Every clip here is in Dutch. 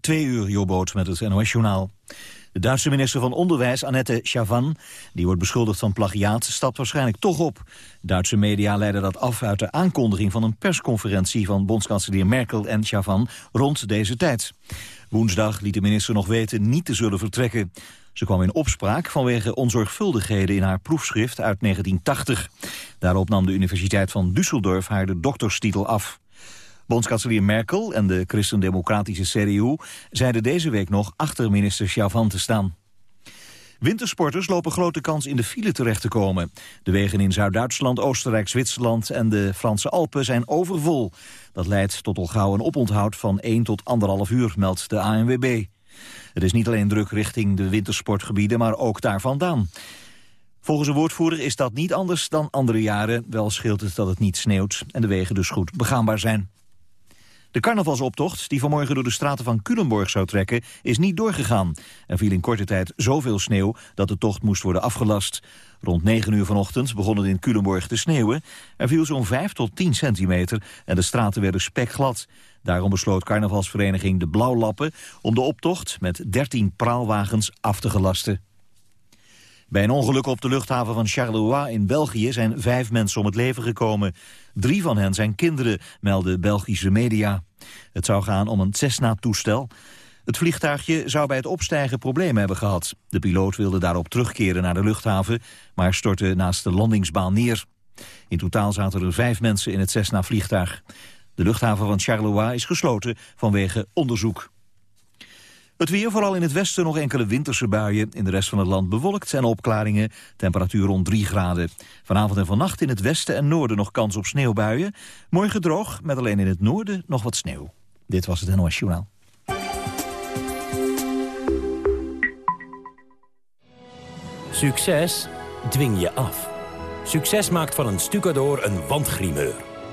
Twee uur, Jobboot met het NOS-journaal. De Duitse minister van Onderwijs, Annette Schavan, die wordt beschuldigd van plagiaat, stapt waarschijnlijk toch op. Duitse media leiden dat af uit de aankondiging van een persconferentie van bondskanselier Merkel en Schavan rond deze tijd. Woensdag liet de minister nog weten niet te zullen vertrekken. Ze kwam in opspraak vanwege onzorgvuldigheden in haar proefschrift uit 1980. Daarop nam de Universiteit van Düsseldorf haar de dokterstitel af. Bondskanselier Merkel en de christendemocratische CDU zeiden deze week nog achter minister Chavan te staan. Wintersporters lopen grote kans in de file terecht te komen. De wegen in Zuid-Duitsland, Oostenrijk, Zwitserland en de Franse Alpen zijn overvol. Dat leidt tot al gauw een oponthoud van 1 tot 1,5 uur, meldt de ANWB. Het is niet alleen druk richting de wintersportgebieden, maar ook daar vandaan. Volgens een woordvoerder is dat niet anders dan andere jaren. Wel scheelt het dat het niet sneeuwt en de wegen dus goed begaanbaar zijn. De carnavalsoptocht, die vanmorgen door de straten van Culemborg zou trekken, is niet doorgegaan. Er viel in korte tijd zoveel sneeuw dat de tocht moest worden afgelast. Rond 9 uur vanochtend begon het in Culemborg te sneeuwen. Er viel zo'n 5 tot 10 centimeter en de straten werden spekglad. Daarom besloot carnavalsvereniging De Blauwlappen om de optocht met 13 praalwagens af te gelasten. Bij een ongeluk op de luchthaven van Charleroi in België zijn vijf mensen om het leven gekomen. Drie van hen zijn kinderen, melden Belgische media. Het zou gaan om een Cessna-toestel. Het vliegtuigje zou bij het opstijgen problemen hebben gehad. De piloot wilde daarop terugkeren naar de luchthaven, maar stortte naast de landingsbaan neer. In totaal zaten er vijf mensen in het Cessna-vliegtuig. De luchthaven van Charleroi is gesloten vanwege onderzoek. Het weer, vooral in het westen nog enkele winterse buien. In de rest van het land bewolkt en opklaringen. Temperatuur rond 3 graden. Vanavond en vannacht in het westen en noorden nog kans op sneeuwbuien. Morgen droog, met alleen in het noorden nog wat sneeuw. Dit was het NOS Journaal. Succes dwing je af. Succes maakt van een stucador een wandgrimeur.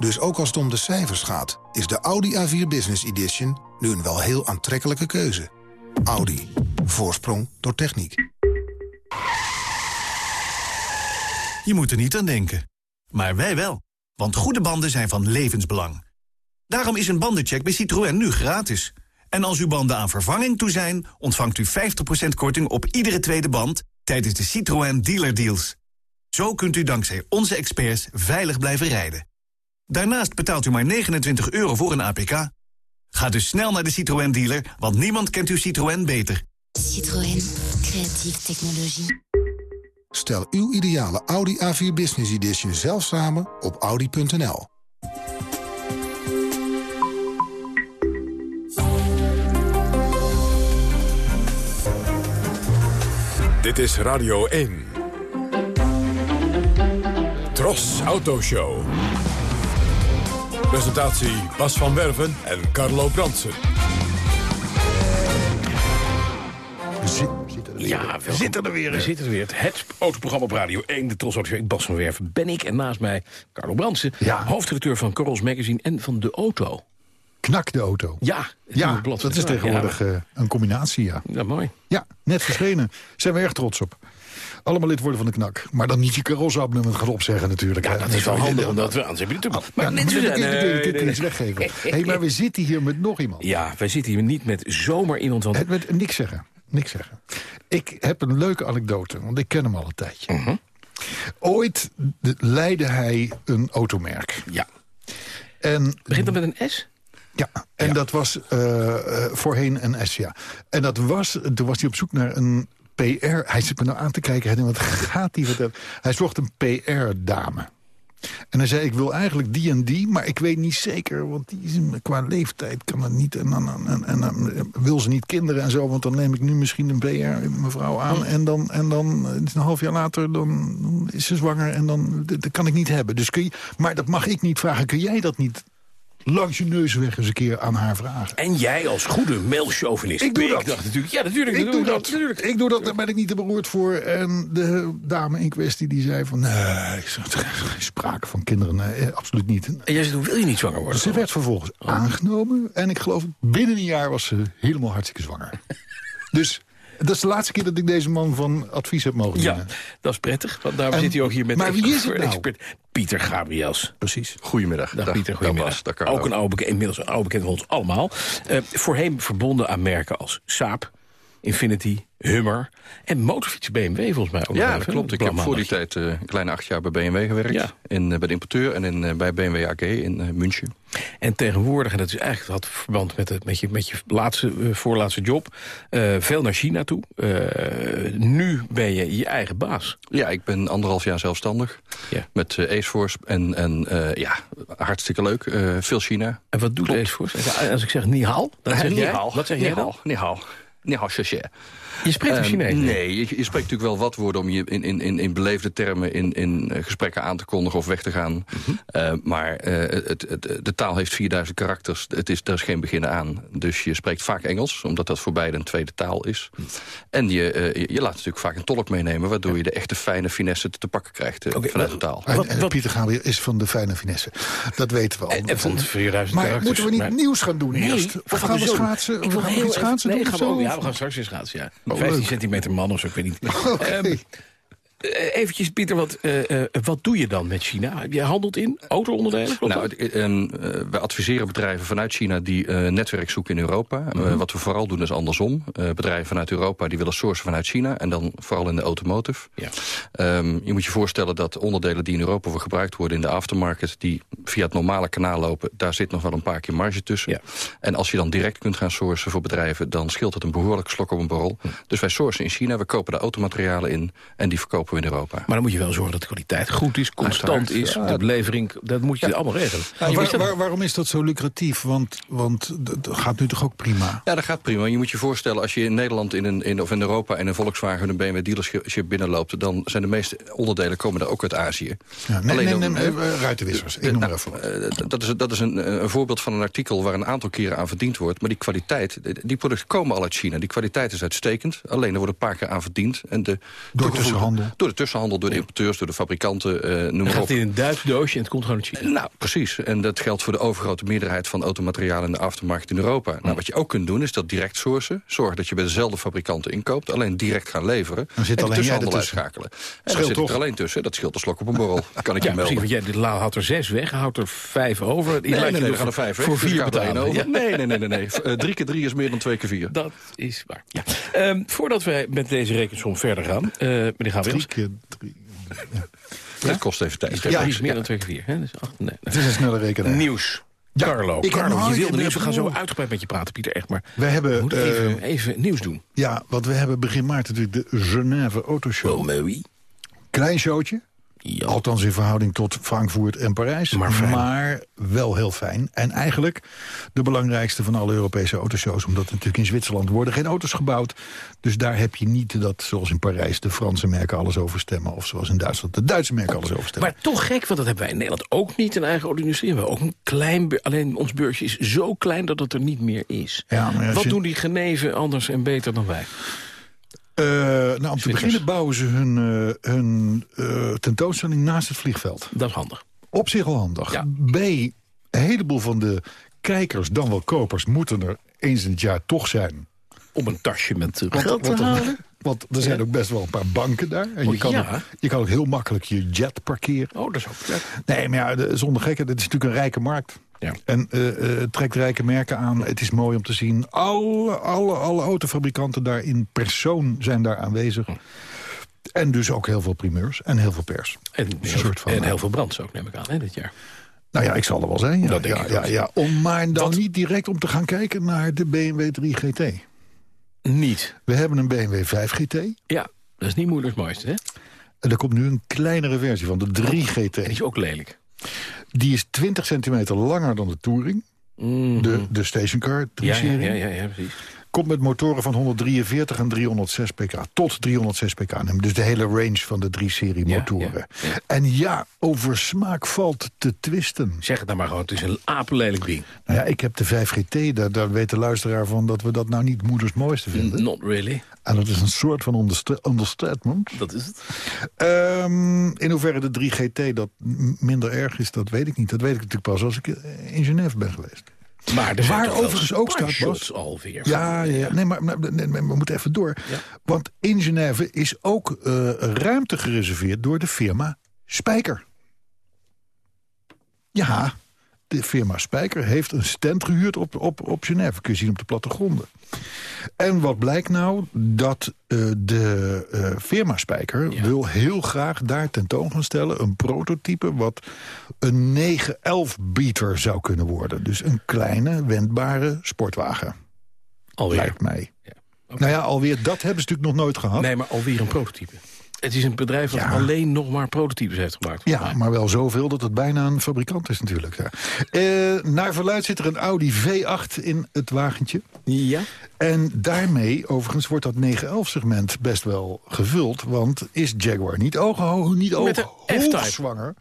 Dus ook als het om de cijfers gaat, is de Audi A4 Business Edition nu een wel heel aantrekkelijke keuze. Audi. Voorsprong door techniek. Je moet er niet aan denken. Maar wij wel. Want goede banden zijn van levensbelang. Daarom is een bandencheck bij Citroën nu gratis. En als uw banden aan vervanging toe zijn... ontvangt u 50% korting op iedere tweede band... tijdens de Citroën Dealer Deals. Zo kunt u dankzij onze experts veilig blijven rijden. Daarnaast betaalt u maar 29 euro voor een APK. Ga dus snel naar de Citroën dealer, want niemand kent uw Citroën beter. Citroën, creatieve technologie. Stel uw ideale Audi A4 Business Edition zelf samen op audi.nl. Dit is Radio 1. Tros Autoshow. Presentatie Bas van Werven en Carlo Bransen. Ja, we zitten er weer. We zitten er weer. Het autoprogramma op Radio 1, de Tros. Bas van Werven ben ik en naast mij Carlo Bransen. Ja. Hoofdredacteur van Corals Magazine en van De Auto. Knak de auto. Ja, Ja, dat is tegenwoordig eh, een combinatie, ja. Ja, mooi. Ja, net verschenen. Zijn we erg trots op. Allemaal lid worden van de knak. Maar dan niet je karosabonnement gaan opzeggen natuurlijk. Ja, dat is wel handig, omdat we heb je natuurlijk... Ja, Maar je zijn, nee, iets weggeven. hey, maar we zitten hier met nog iemand. Ja, wij zitten hier niet met zomaar iemand, want... Het met niks zeggen. Niks zeggen. Ik heb een leuke anekdote, want ik ken hem al een tijdje. Mhm. Ooit de- leidde hij een automerk. Ja. En Begint dat met een S? Ja, en dat was eh, eh, voorheen een S, ja. En dat was, toen was hij op zoek naar een PR... Hij zit me nou aan te kijken, hè, wat gaat hij... Wat, hij zocht een PR-dame. En hij zei, ik wil eigenlijk die en die, maar ik weet niet zeker... want die is, qua leeftijd kan het niet. En dan, en, en, dan wil ze niet kinderen en zo... want dan neem ik nu misschien een BR mevrouw aan... en dan, en dan een half jaar later dan, dan is ze zwanger... en dan dat kan ik niet hebben. Dus kun je, maar dat mag ik niet vragen. Kun jij dat niet langs je neus weg eens een keer aan haar vragen. En jij als goede mailchauvinist. Ik doe dat. Ik dacht natuurlijk, ja, natuurlijk. Ik doe dat. Natuurlijk. Ik doe dat, daar ben ik niet te beroerd voor. En de dame in kwestie die zei van... nee, geen sprake van kinderen, nee, absoluut niet. En jij zei, hoe wil je niet zwanger worden? Ze werd vervolgens aangenomen. En ik geloof, binnen een jaar was ze helemaal hartstikke zwanger. dus dat is de laatste keer dat ik deze man van advies heb mogen Ja, dienen. dat is prettig. Want daarom En- zit hij ook hier met maar wie is het nou? expert Pieter Gabriels. Precies. Goedemiddag. Dag, Pieter, goedemiddag. Bas, dag Carlo. ook een oude bekend, inmiddels een oude bekend van ons allemaal. Eh, voorheen verbonden aan merken als Saab, Infinity, Hummer en motorfiets BMW volgens mij ook Ja, dat klopt. Ik heb voor die tijd eh, een kleine acht jaar bij BMW gewerkt. Ja. In, eh, bij de importeur en in, eh, bij BMW AG in München. En tegenwoordig, en dat is eigenlijk had verband met, het, met, je, met je laatste, voorlaatste job... veel naar China toe. Nu ben je je eigen baas. Ja, ik ben anderhalf jaar zelfstandig. Ja. Met Aceforce. En, en ja, hartstikke leuk. Veel China. En wat doet voor? Als ik zeg ni hao, dan zeg jij, wat zeg jij dan? hao. 你好谢谢 Je spreekt Ehm, Chinees. nee, je, je spreekt natuurlijk wel wat woorden om je in, in, in, in beleefde termen in, in eh, gesprekken aan te kondigen of weg te gaan. Mhm. Eh, maar eh, het, het, de taal heeft 4000 karakters. Het is, daar is geen begin aan. Dus je spreekt vaak Engels, omdat dat voor beide een tweede taal is. Mhm. En je, je, je laat natuurlijk vaak een tolk meenemen, waardoor je de echte fijne finesse te, te pakken krijgt Oké, vanuit de taal. En, Wat- en Pieter Gabriel is van de fijne finesse. Dat weten we al. En, en van 4000 maar karakters. moeten we niet maar- nieuws gaan doen Nee, eerst? we Of gaan we schaatsen? Ik Of gaan we even- schaatsen nee, doen gaan we, ja, we gaan straks weer schaatsen, ja. Oh, 15 leuk. centimeter man of zo, ik weet niet. eventjes, Pieter, wat, eh, eh, wat doe je dan met China? Je handelt in auto-onderdelen? Nou, eh, wij adviseren bedrijven vanuit China die eh, netwerk zoeken in Europa. Eh, Mhm. wat we vooral doen is andersom. Eh, bedrijven vanuit Europa die willen sourcen vanuit China. En dan vooral in de automotive. Ja. Ehm, je moet je voorstellen dat onderdelen die in Europa voor gebruikt worden in de aftermarket... die via het normale kanaal lopen, daar zit nog wel een paar keer marge tussen. Ja. En als je dan direct kunt gaan sourcen voor bedrijven... dan scheelt het een behoorlijke slok op een borrel. Hm. Dus wij sourcen in China, we kopen de automaterialen in... en die verkopen we in Europa. Maar dan moet je wel zorgen dat de kwaliteit goed is, constant Uiteraard. is. Ja. De belevering, dat moet je allemaal regelen. Waar- waar- waarom is dat zo lucratief? Want, want dat gaat nu toch ook prima? Ja, dat gaat prima. Je moet je voorstellen, als je in Nederland in een, in, of in Europa... in een Volkswagen een BMW dealership binnenloopt... dan zijn de meeste onderdelen komen daar ook uit Azië. Ja, nee, Alleen nee, dan- nee, eh, ruitenwissers. Ik noem Nou, eh, dat is, dat is een, eh, een voorbeeld van een artikel waar een aantal keren aan verdiend wordt. Maar die kwaliteit, die producten komen al uit China. Die kwaliteit is uitstekend. Alleen er wordt een paar keer aan verdiend. En de, Door tussenhandel. Door de tussenhandel, door de importeurs, door de fabrikanten, eh, noem maar gaat op. het in een Duits doosje en het komt gewoon uit China. Nou, precies. En dat geldt voor de overgrote meerderheid van automaterialen in de aftermarket in Europa. Nou, wat je ook kunt doen, is dat direct sourcen. Zorg dat je bij dezelfde fabrikanten inkoopt. Alleen direct gaan leveren. Dan zit en alleen jij ertussen. uitschakelen. En dan zit toch? er alleen tussen. Dat scheelt een slok op een borrel. Kan ik Ja, je precies, melden. want jij houdt er zes weg, houdt er vijf over. Die Nee, nee, je nee, er gaan vijf weg. Voor Dus vier er betalen. over. Ja. Nee, nee, nee, nee. nee. Eh, drie keer drie is meer dan twee keer vier. Dat is waar. Ja. Ehm, voordat wij met deze rekensom verder gaan, eh meneer Gabriels. Keer drie. Dat kost even tijd. Ja, is meer dan twee keer vier. Dus acht, nee. Het is een snelle rekenaar. Nieuws. Ja, Carlo, ik heb Carlo je wilde nieuws. We gaan zo uitgebreid met je praten, Pieter. Echt, maar We we hebben, moeten even, eh, even nieuws doen. ja, want we hebben begin maart natuurlijk de Genève Autoshow. mooi. Klein showtje. Ja. Althans in verhouding tot Frankfurt en Parijs. Maar wel heel fijn. En eigenlijk de belangrijkste van alle Europese autoshows. Omdat natuurlijk in Zwitserland worden geen auto's gebouwd. Dus daar heb je niet dat, zoals in Parijs, de Franse merken alles overstemmen. Of zoals in Duitsland, de Duitse merken alles overstemmen. Maar toch gek, want dat hebben wij in Nederland ook niet, een eigen auto-industrie. We hebben ook een klein, alleen ons beursje is zo klein dat het er niet meer is. Ja, Wat je- doen die Geneven anders en beter dan wij? Eh, nou, om te beginnen bouwen ze hun, eh, hun eh, tentoonstelling naast het vliegveld. Dat is handig. Op zich al handig. Ja. B, een heleboel van de kijkers, dan wel kopers... moeten er eens in het jaar toch zijn. Om een tasje met Want, geld te halen. want er zijn ook best wel een paar banken daar. En Oh, je, kan ja. ook, je kan ook heel makkelijk je jet parkeren. Oh, dat is ook leuk. Nee, maar ja, de- zonder gekken, dit is natuurlijk een rijke markt. Ja. En eh, eh, het trekt rijke merken aan. Het is mooi om te zien. Alle, alle, alle autofabrikanten daar in persoon zijn daar aanwezig. En dus ook heel veel primeurs en heel veel pers. En, Een soort van, en eh, heel veel brands ook, neem ik aan, hè, dit jaar. Nou ja, ik zal er wel zijn. Ja, Dat denk ja, ik ja, ja. Om, maar dan Wat? niet direct om te gaan kijken naar de BMW 3 GT. Niet. We hebben een BMW 5 GT. Ja, dat is niet moeilijk het mooiste, hè? En er komt nu een kleinere versie van, de 3 GT. En die is ook lelijk. Die is 20 centimeter langer dan de Touring. Mhm. De, de stationcar ja, 3-serie. ja, ja, ja, precies. Komt met motoren van 143 en 306 pk. Tot 306 pk. Dus de hele range van de 3-serie Ja, motoren. ja, ja. En ja, over smaak valt te twisten. Zeg het nou maar gewoon, het is een apenlelijk ding. Nou ja, ik heb de 5GT, daar, daar weet de luisteraar van... dat we dat nou niet moeders mooiste vinden. Not really. En dat is een soort van understa- understatement. Dat is het. Ehm, in hoeverre de 3GT dat minder erg is, dat weet ik niet. Dat weet ik natuurlijk pas als ik eh, in Genève ben geweest. Maar er Waar overigens ook staat, Bas. alweer. Ja, ja, ja. Nee, maar, maar- nee, maar we moeten even door. Ja. Want in Genève is ook eh, ruimte gereserveerd door de firma Spijker. Ja, de firma Spijker heeft een stand gehuurd op, op, op Genève. Kun je zien op de plattegronden. En wat blijkt nou? Dat eh, de eh, firma Spijker Ja. wil heel graag daar tentoon gaan stellen... een prototype wat een 911-beater zou kunnen worden. Dus een kleine, wendbare sportwagen. Alweer. Lijkt mij. Ja. Nou ja, alweer, dat hebben ze natuurlijk nog nooit gehad. Nee, maar alweer een prototype. Het is een bedrijf dat Ja. alleen nog maar prototypes heeft gemaakt. Ja, mij. maar wel zoveel dat het bijna een fabrikant is natuurlijk. Ja. Eh, naar verluid zit er een Audi V8 in het wagentje. Ja? En daarmee, overigens, wordt dat 911-segment best wel gevuld. Want is Jaguar niet ogenho niet oog- F-Type.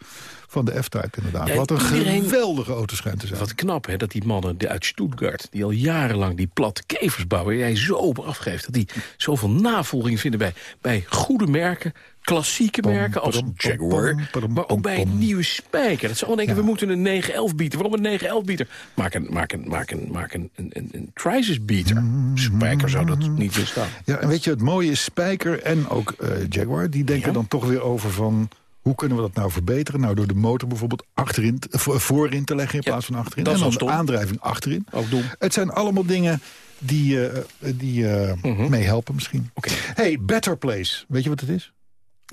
Van de F-Type inderdaad. Ja, Wat een iedereen- geweldige auto schijnt te zijn. Wat knap, hè, dat die mannen die uit Stuttgart... die al jarenlang die platte kevers bouwen... jij zo op afgeeft, dat die zoveel navolging vinden bij, bij goede merken... klassieke merken als Jaguar... maar ook bij een nieuwe spijker. Dat ze allemaal denken, Ja. we moeten een 911 bieten. Waarom een 911 bieter? Maak een, maak een, maak een, maak een, een, een, een crisis beater. Spijker zou dat niet bestaan. Ja, en weet je, het mooie is Spijker en ook eh, Jaguar... die denken Ja. dan toch weer over van... hoe kunnen we dat nou verbeteren? Nou, door de motor bijvoorbeeld achterin, voorin te leggen in Ja, plaats van achterin. dat en dan de aandrijving achterin. Ook dom. Het zijn allemaal dingen die, eh, die meehelpen misschien. Oké. Hey, Better Place. Weet je wat het is?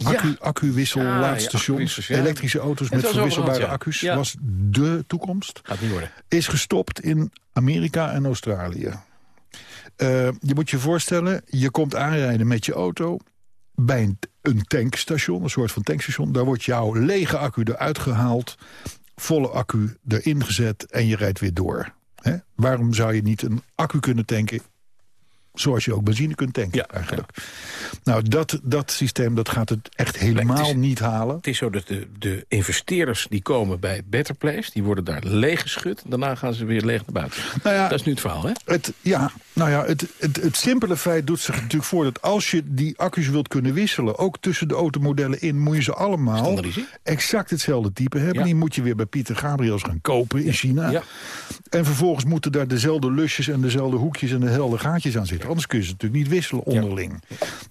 Accu, Ja. accuwissel, Ja, laadstations, ja. elektrische auto's met verwisselbare accu's. Was de toekomst Gaat niet worden. is gestopt in Amerika en Australië. Eh, je moet je voorstellen, je komt aanrijden met je auto... bij een, tankstation, een soort van tankstation. Daar wordt jouw lege accu eruit gehaald... volle accu erin gezet en je rijdt weer door. Waarom zou je niet een accu kunnen tanken... zoals je ook benzine kunt tanken Ja, eigenlijk? Nou, dat, dat systeem dat gaat het echt helemaal het is- niet halen. Het is zo dat de, de investeerders die komen bij Better Place... die worden daar leeggeschud. Daarna gaan ze weer leeg naar buiten. Nou ja, Dat is nu het verhaal, hè? Het, ja, nou ja, het, het, het simpele feit doet zich natuurlijk voor... dat als je die accu's wilt kunnen wisselen... ook tussen de automodellen in, moet je ze allemaal... Exact hetzelfde type hebben. Ja. Die moet je weer bij Pieter Gabriels gaan kopen in China. Ja. En vervolgens moeten daar dezelfde lusjes en dezelfde hoekjes... en dezelfde gaatjes aan zitten. Anders kun je ze natuurlijk niet wisselen onderling.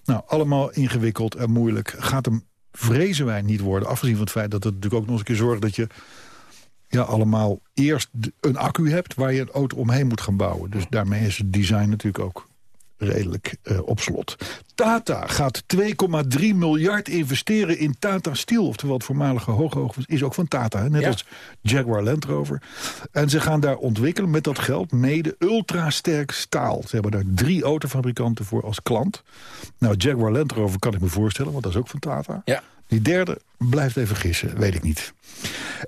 Nou, allemaal ingewikkeld en moeilijk. Gaat hem, vrezen wij, niet worden. Afgezien van het feit dat het natuurlijk ook nog eens een keer zorgt... dat je ja, allemaal eerst een accu hebt waar je een auto omheen moet gaan bouwen. Dus daarmee is het design natuurlijk ook redelijk eh, op slot. Tata gaat 2,3 miljard investeren in Tata Steel. Oftewel het voormalige Hooghoog is ook van Tata. Hè? Net Ja. als Jaguar Land Rover. En ze gaan daar ontwikkelen met dat geld mede ultrasterk staal. Ze hebben daar drie autofabrikanten voor als klant. Nou, Jaguar Land Rover kan ik me voorstellen, want dat is ook van Tata. Ja. Die derde blijft even gissen, weet ik niet.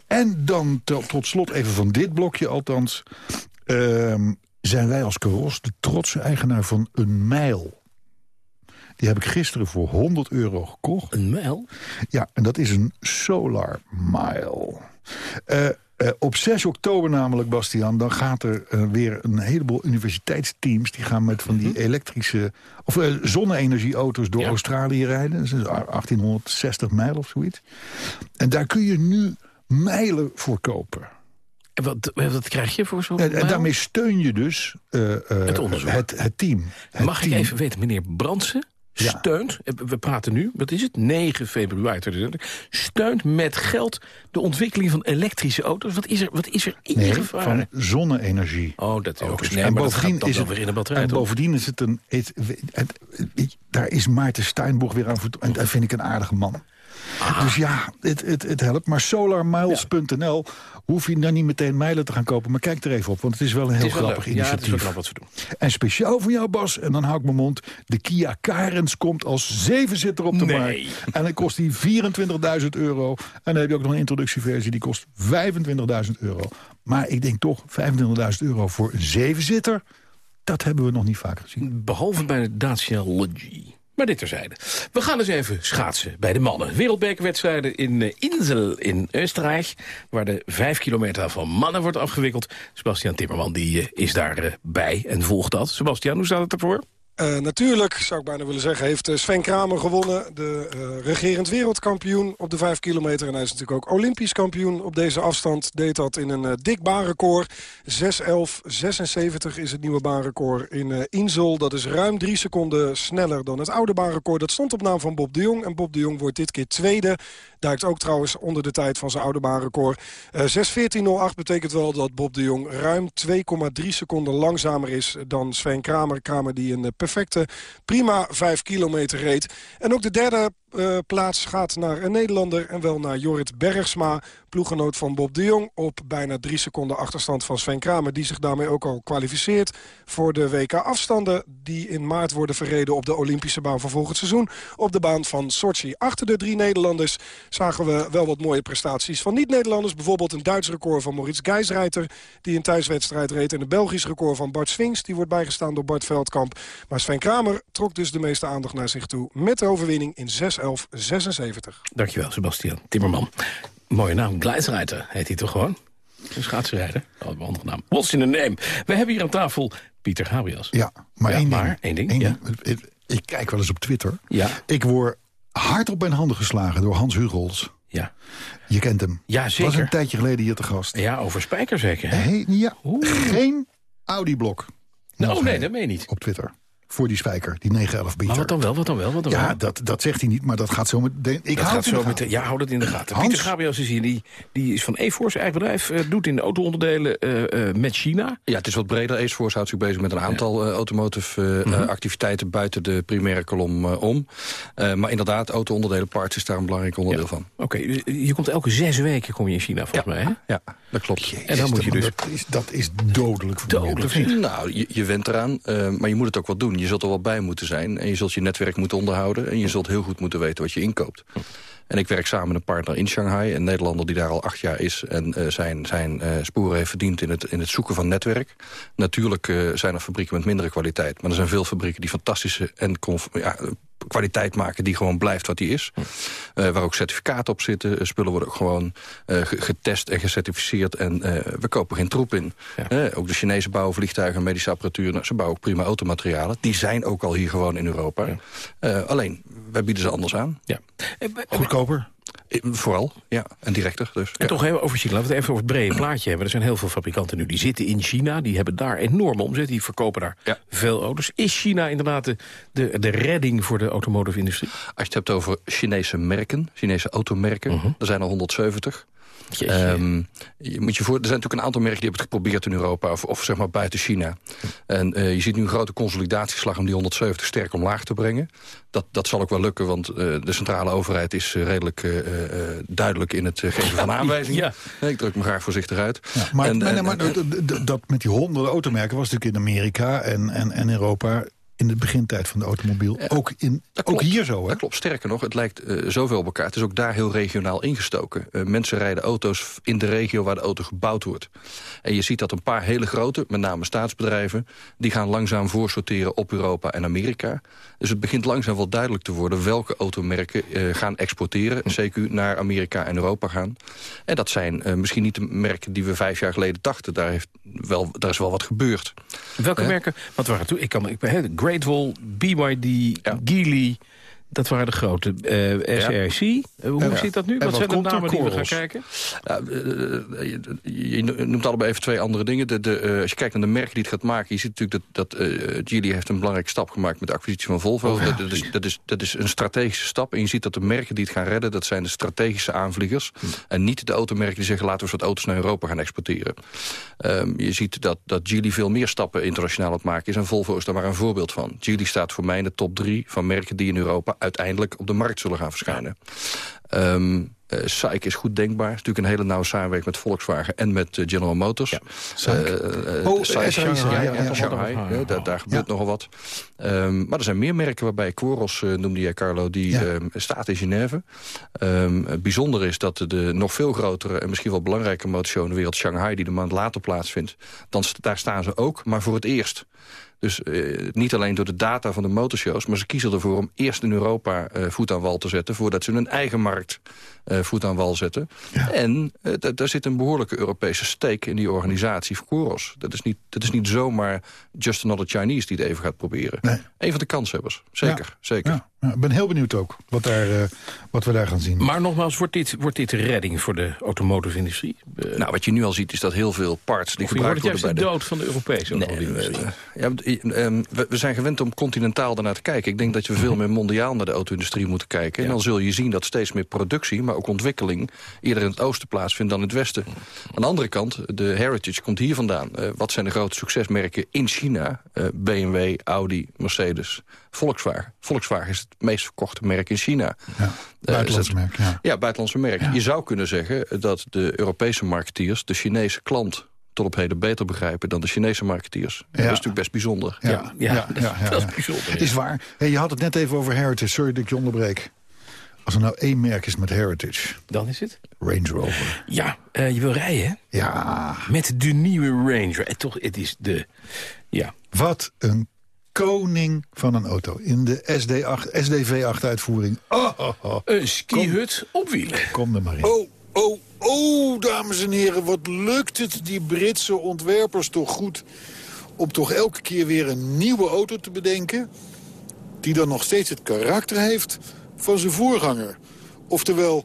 En dan to- tot slot even van dit blokje althans... ehm, zijn wij als Caros de trotse eigenaar van een mijl. Die heb ik gisteren voor 100 euro gekocht. Een mijl? Ja, en dat is een Solar Mile. Eh, eh, op 6 oktober namelijk, Bastiaan, dan gaat er eh, weer een heleboel universiteitsteams... die gaan met van die elektrische, of eh, zonne-energieauto's door Ja. Australië rijden. Dat is 1860 mijl of zoiets. En daar kun je nu mijlen voor kopen. En wat, wat krijg je voor zo'n En, daarmee steun je dus eh, eh, Het onderzoek. Het, het team. Het Mag ik even weten, meneer Brandsen steunt, eh, we praten nu, wat is het, 9 februari 2020, steunt met geld de ontwikkeling van elektrische auto's. Wat is er, wat is er Nee, ingevaren? van zonne-energie. Oh, dat is ook. Nee, en bovendien is het, weer in de batterij, En bovendien is het een... Het, het- het- daar is Maarten Steinboeg weer aan voor... En dat vind ik een aardige man. Dus ja, het, het, het helpt. Maar solarmiles.nl hoef je dan niet meteen mijlen te gaan kopen. Maar kijk er even op, want het is wel een heel grappig leuk. Ja, het is initiatief. wel knap wat ze doen. En speciaal voor jou, Bas, en dan hou ik mijn mond... de Kia Carens komt als zevenzitter op de Nee. markt. En dan kost die 24.000 euro. En dan heb je ook nog een introductieversie, die kost 25.000 euro. Maar ik denk toch, 25.000 euro voor een zevenzitter... dat hebben we nog niet vaak gezien. Behalve bij de Dacia Logi. Maar dit terzijde. We gaan eens even schaatsen bij de mannen. Wereldbekerwedstrijden in eh, Insel in Oostenrijk... waar de vijf kilometer van mannen wordt afgewikkeld. Sebastian Timmerman die, eh, is daarbij bij en volgt dat. Sebastian, hoe staat het ervoor? Eh, natuurlijk, zou ik bijna willen zeggen, heeft eh, Sven Kramer gewonnen. De eh, regerend wereldkampioen op de 5 kilometer. En hij is natuurlijk ook olympisch kampioen op deze afstand. Deed dat in een eh, dik baanrecord. 6.11.76 is het nieuwe baanrecord in Insel. Dat is ruim drie seconden sneller dan het oude baanrecord. Dat stond op naam van Bob de Jong. En Bob de Jong wordt dit keer tweede. Duikt ook trouwens onder de tijd van zijn oude baanrecord. Eh 6.14.08 betekent wel dat Bob de Jong ruim 2,3 seconden langzamer is dan Sven Kramer. Kramer die een eh, perfecte, prima 5 kilometer reed. En ook de derde eh, plaats gaat naar een Nederlander en wel naar Jorrit Bergsma. Ploeggenoot van Bob de Jong op bijna drie seconden achterstand van Sven Kramer. Die zich daarmee ook al kwalificeert voor de WK-afstanden. Die in maart worden verreden op de Olympische baan van volgend seizoen. Op de baan van Sochi. Achter de drie Nederlanders zagen we wel wat mooie prestaties van niet-Nederlanders. Bijvoorbeeld een Duits record van Maurits Geisreiter. Die een thuiswedstrijd reed. En een Belgisch record van Bart Swings. Die wordt bijgestaan door Bart Veldkamp. Maar Sven Kramer trok dus de meeste aandacht naar zich toe. Met de overwinning in 6-11-76. Dankjewel, Sebastian Timmerman. Mooie naam, Gleisreiter heet hij toch gewoon? Een schaatsrijder, dat een andere naam. What's in the name? We hebben hier aan tafel Pieter Gabriels. Ja, maar Ja, één maar ding. één ding, ja. ding. Ik, ik kijk wel eens op Twitter. Ja. Ik word hard op mijn handen geslagen door Hans Hugols. Ja, Je kent hem. ja Was zeker. een tijdje geleden hier te gast. Ja, over Spijker zeker. hè? Ja, geen Audi-blok. Nou, nee, dat meen je niet. Op Twitter. Voor die spijker, die 911 bieter. Maar wat dan wel, wat dan wel, wat dan Ja, wel? dat, dat zegt hij niet, maar dat gaat zo meteen. Ik dat hou gaat het in de zo gaten. meteen. Ja, hou dat in de gaten. Hans- Pieter Gabriels is hier, die, die is van E-Force, eigen bedrijf. eh, doet in de auto-onderdelen eh, eh, met China. Ja, het is wat breder. Aceforce houdt zich bezig met een aantal automotive eh, eh, activiteiten buiten de primaire kolom eh, om. Eh, maar inderdaad, auto-onderdelen, parts is daar een belangrijk onderdeel van. Oké, dus je komt elke zes weken kom je in China, volgens mij, hè? Ja, dat klopt. En dan moet je dus... Dat is, dat is dodelijk voor Dodelijk? Nou, je, je went eraan, eh, maar je moet het ook wat doen. Je zult er wel bij moeten zijn en je zult je netwerk moeten onderhouden... en je zult heel goed moeten weten wat je inkoopt. En ik werk samen met een partner in Shanghai, een Nederlander die daar al acht jaar is... en eh, zijn, zijn eh, sporen heeft verdiend in het, in het zoeken van netwerk. Natuurlijk eh, zijn er fabrieken met mindere kwaliteit... maar er zijn veel fabrieken die fantastische en ja, kwaliteit maken... die gewoon blijft wat die is. Eh, waar ook certificaten op zitten. Eh, Spullen worden ook gewoon eh, ge- getest en gecertificeerd. En eh, we kopen geen troep in. Ook de Chinese bouwen vliegtuigen en medische apparatuur. nou, ze bouwen ook prima automaterialen. Die zijn ook al hier gewoon in Europa. Eh, alleen, wij bieden ze anders aan. Ja. Goedkoper. Eh, Vooral, ja. En directer dus. En Ja. toch even over China. Laten we het even over het brede plaatje hebben. Er zijn heel veel fabrikanten nu die zitten in China. Die hebben daar enorme omzet. Die verkopen daar Ja. veel auto's. Is China inderdaad de, de, de redding voor de automotive industrie? Als je het hebt over Chinese merken, Chinese automerken... er zijn er 170. Ehm, je moet je voor, er zijn natuurlijk een aantal merken die hebben het geprobeerd in Europa... of, of zeg maar buiten China. En eh, je ziet nu een grote consolidatieslag om die 170 sterk omlaag te brengen. Dat, dat zal ook wel lukken, want eh, de centrale overheid is eh, redelijk eh, eh, duidelijk... in het geven van aanwijzingen. Ja. Nee, Ik druk me graag voorzichtig uit. Ja, maar En- maar, en- maar en- dat- dat- dat met die honderden automerken was natuurlijk in Amerika en, en, en Europa in de begintijd van de automobiel. ook, in, ook hier zo, hè? Dat klopt. Sterker nog, het lijkt eh, zoveel op elkaar. Het is ook daar heel regionaal ingestoken. Eh, mensen rijden auto's in de regio waar de auto gebouwd wordt. En je ziet dat een paar hele grote, met name staatsbedrijven... die gaan langzaam voorsorteren op Europa en Amerika. Dus het begint langzaam wel duidelijk te worden... welke automerken eh, gaan exporteren, CQ, naar Amerika en Europa gaan. En dat zijn eh, misschien niet de merken die we vijf jaar geleden dachten. Daar, heeft wel, daar is wel wat gebeurd. Welke merken? Wat waren het toen? Ik kan, ik, hè, Great Wall, BYD, Geely... Dat waren de grote. eh SRC. Eh, hoe Ja. zit dat nu? En Wat zijn de namen die we gaan kijken? Eh, je, je noemt allebei even twee andere dingen. De, de, als je kijkt naar de merken die het gaat maken... je ziet natuurlijk dat, dat Geely heeft een belangrijke stap gemaakt... met de acquisitie van Volvo. Oh, ja. dat, dat, is, dat, is, dat is een strategische stap. En je ziet dat de merken die het gaan redden... dat zijn de strategische aanvliegers. Hm. En niet de automerken die zeggen... laten we wat auto's naar Europa gaan exporteren. Ehm, je ziet dat, dat Geely veel meer stappen internationaal aan het maken is... en Volvo is daar maar een voorbeeld van. Geely staat voor mij in de top drie van merken... die in Europa uiteindelijk op de markt zullen gaan verschijnen. Ehm uh, SAIC is goed denkbaar. Het is natuurlijk een hele nauwe samenwerking met Volkswagen en met uh, General Motors. Ja, uh, oh, SAIC, Shanghai. Ja, ja, Shanghai ja, daar, daar gebeurt nogal wat. Um, maar er zijn meer merken waarbij Coros, noemde jij Carlo, die um, staat in Genève. Um, bijzonder is dat de nog veel grotere en misschien wel belangrijke motorshow in de wereld, Shanghai, die de maand later plaatsvindt, dan, daar staan ze ook, maar voor het eerst. Dus uh, niet alleen door de data van de motorshows... maar ze kiezen ervoor om eerst in Europa uh, voet aan wal te zetten... voordat ze hun eigen markt uh, voet aan wal zetten. Ja. En daar zit een behoorlijke Europese steek in die organisatie voor Coros. Dat is niet, dat is niet zomaar just another Chinese die het even gaat proberen. Nee. Een van de kanshebbers, zeker. Ja. zeker. Ja. Ja, ik ben heel benieuwd ook wat, daar, uh, wat we daar gaan zien. Maar nogmaals, wordt dit, wordt dit redding voor de automotive-industrie? Uh, nou, wat je nu al ziet is dat heel veel parts die gebruikt worden bij de... dood van de Europese auto-industrie? Nee, ja, um, we, we, zijn gewend om continentaal daarnaar te kijken. Ik denk dat je veel meer mondiaal naar de auto-industrie moet kijken. Ja. En dan zul je zien dat steeds meer productie, maar ook ontwikkeling... eerder in het oosten plaatsvindt dan in het westen. Aan de andere kant, de heritage komt hier vandaan. Uh, wat zijn de grote succesmerken in China? BMW, Audi, Mercedes... Volkswagen. Volkswagen is het meest verkochte merk in China. Ja, buitenlandse merk, ja. Ja, buitenlandse merk. Ja. Je zou kunnen zeggen dat de Europese marketeers... de Chinese klant tot op heden beter begrijpen dan de Chinese marketeers. Ja. Dat is natuurlijk best bijzonder. Ja, ja, ja, ja, ja, ja dat is bijzonder. Is waar. Hey, je had het net even over Heritage. Sorry dat ik je onderbreek. Als er nou één merk is met Heritage... Dan is het? Range Rover. Ja, uh, je wil rijden, hè? Ja. Met de nieuwe Ranger. En toch, het is de... Ja. Wat een koning van een auto. In de SD8, SDV8-uitvoering. Oh, oh, oh. Een skihut op wielen. Kom er maar in. Oh, oh, oh, dames en heren. Wat lukt het die Britse ontwerpers toch goed... om toch elke keer weer een nieuwe auto te bedenken... die dan nog steeds het karakter heeft van zijn voorganger. Oftewel,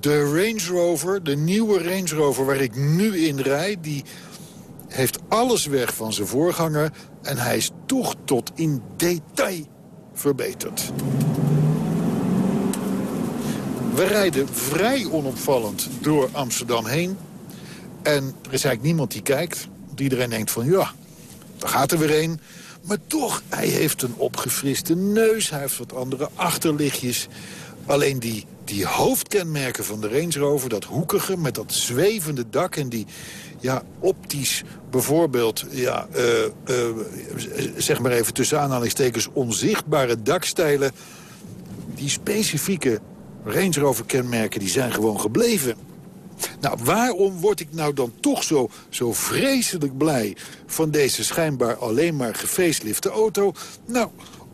de Range Rover, de nieuwe Range Rover waar ik nu in rijd... die heeft alles weg van zijn voorganger... en hij is toch tot in detail verbeterd. We rijden vrij onopvallend door Amsterdam heen. En er is eigenlijk niemand die kijkt. Iedereen denkt van, ja, daar gaat er weer een. Maar toch, hij heeft een opgefriste neus. Hij heeft wat andere achterlichtjes. Alleen die, die hoofdkenmerken van de Range Rover, dat hoekige met dat zwevende dak... en die, ja, optisch bijvoorbeeld, ja, uh, uh, zeg maar even tussen aanhalingstekens, onzichtbare dakstijlen. Die specifieke Range Rover kenmerken, die zijn gewoon gebleven. Nou, waarom word ik nou dan toch zo, zo vreselijk blij van deze schijnbaar alleen maar gefacelifte auto? Nou,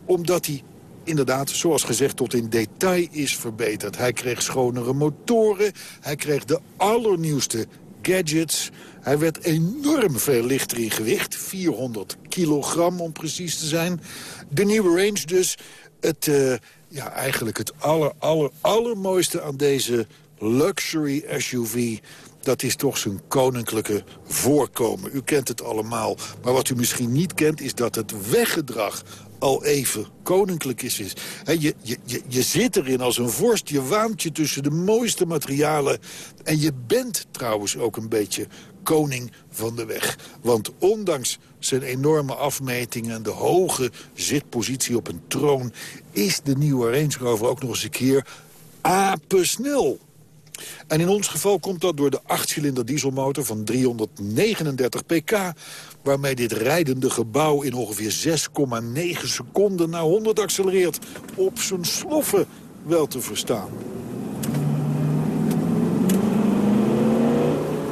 omdat hij inderdaad, zoals gezegd, tot in detail is verbeterd. Hij kreeg schonere motoren, hij kreeg de allernieuwste gadgets. Hij werd enorm veel lichter in gewicht. 400 kilogram om precies te zijn. De nieuwe range dus. Het, uh, ja, eigenlijk het aller, aller, allermooiste aan deze luxury SUV dat is toch zijn koninklijke voorkomen. U kent het allemaal. Maar wat u misschien niet kent is dat het weggedrag al even koninklijk is. is. je, je, je, je zit erin als een vorst, je waant je tussen de mooiste materialen. En je bent trouwens ook een beetje koning van de weg. Want ondanks zijn enorme afmetingen en de hoge zitpositie op een troon... is de nieuwe Range Rover ook nog eens een keer apensnel. En in ons geval komt dat door de 8-cilinder dieselmotor van 339 pk... waarmee dit rijdende gebouw in ongeveer 6,9 seconden naar 100 accelereert. Op zijn sloffen wel te verstaan.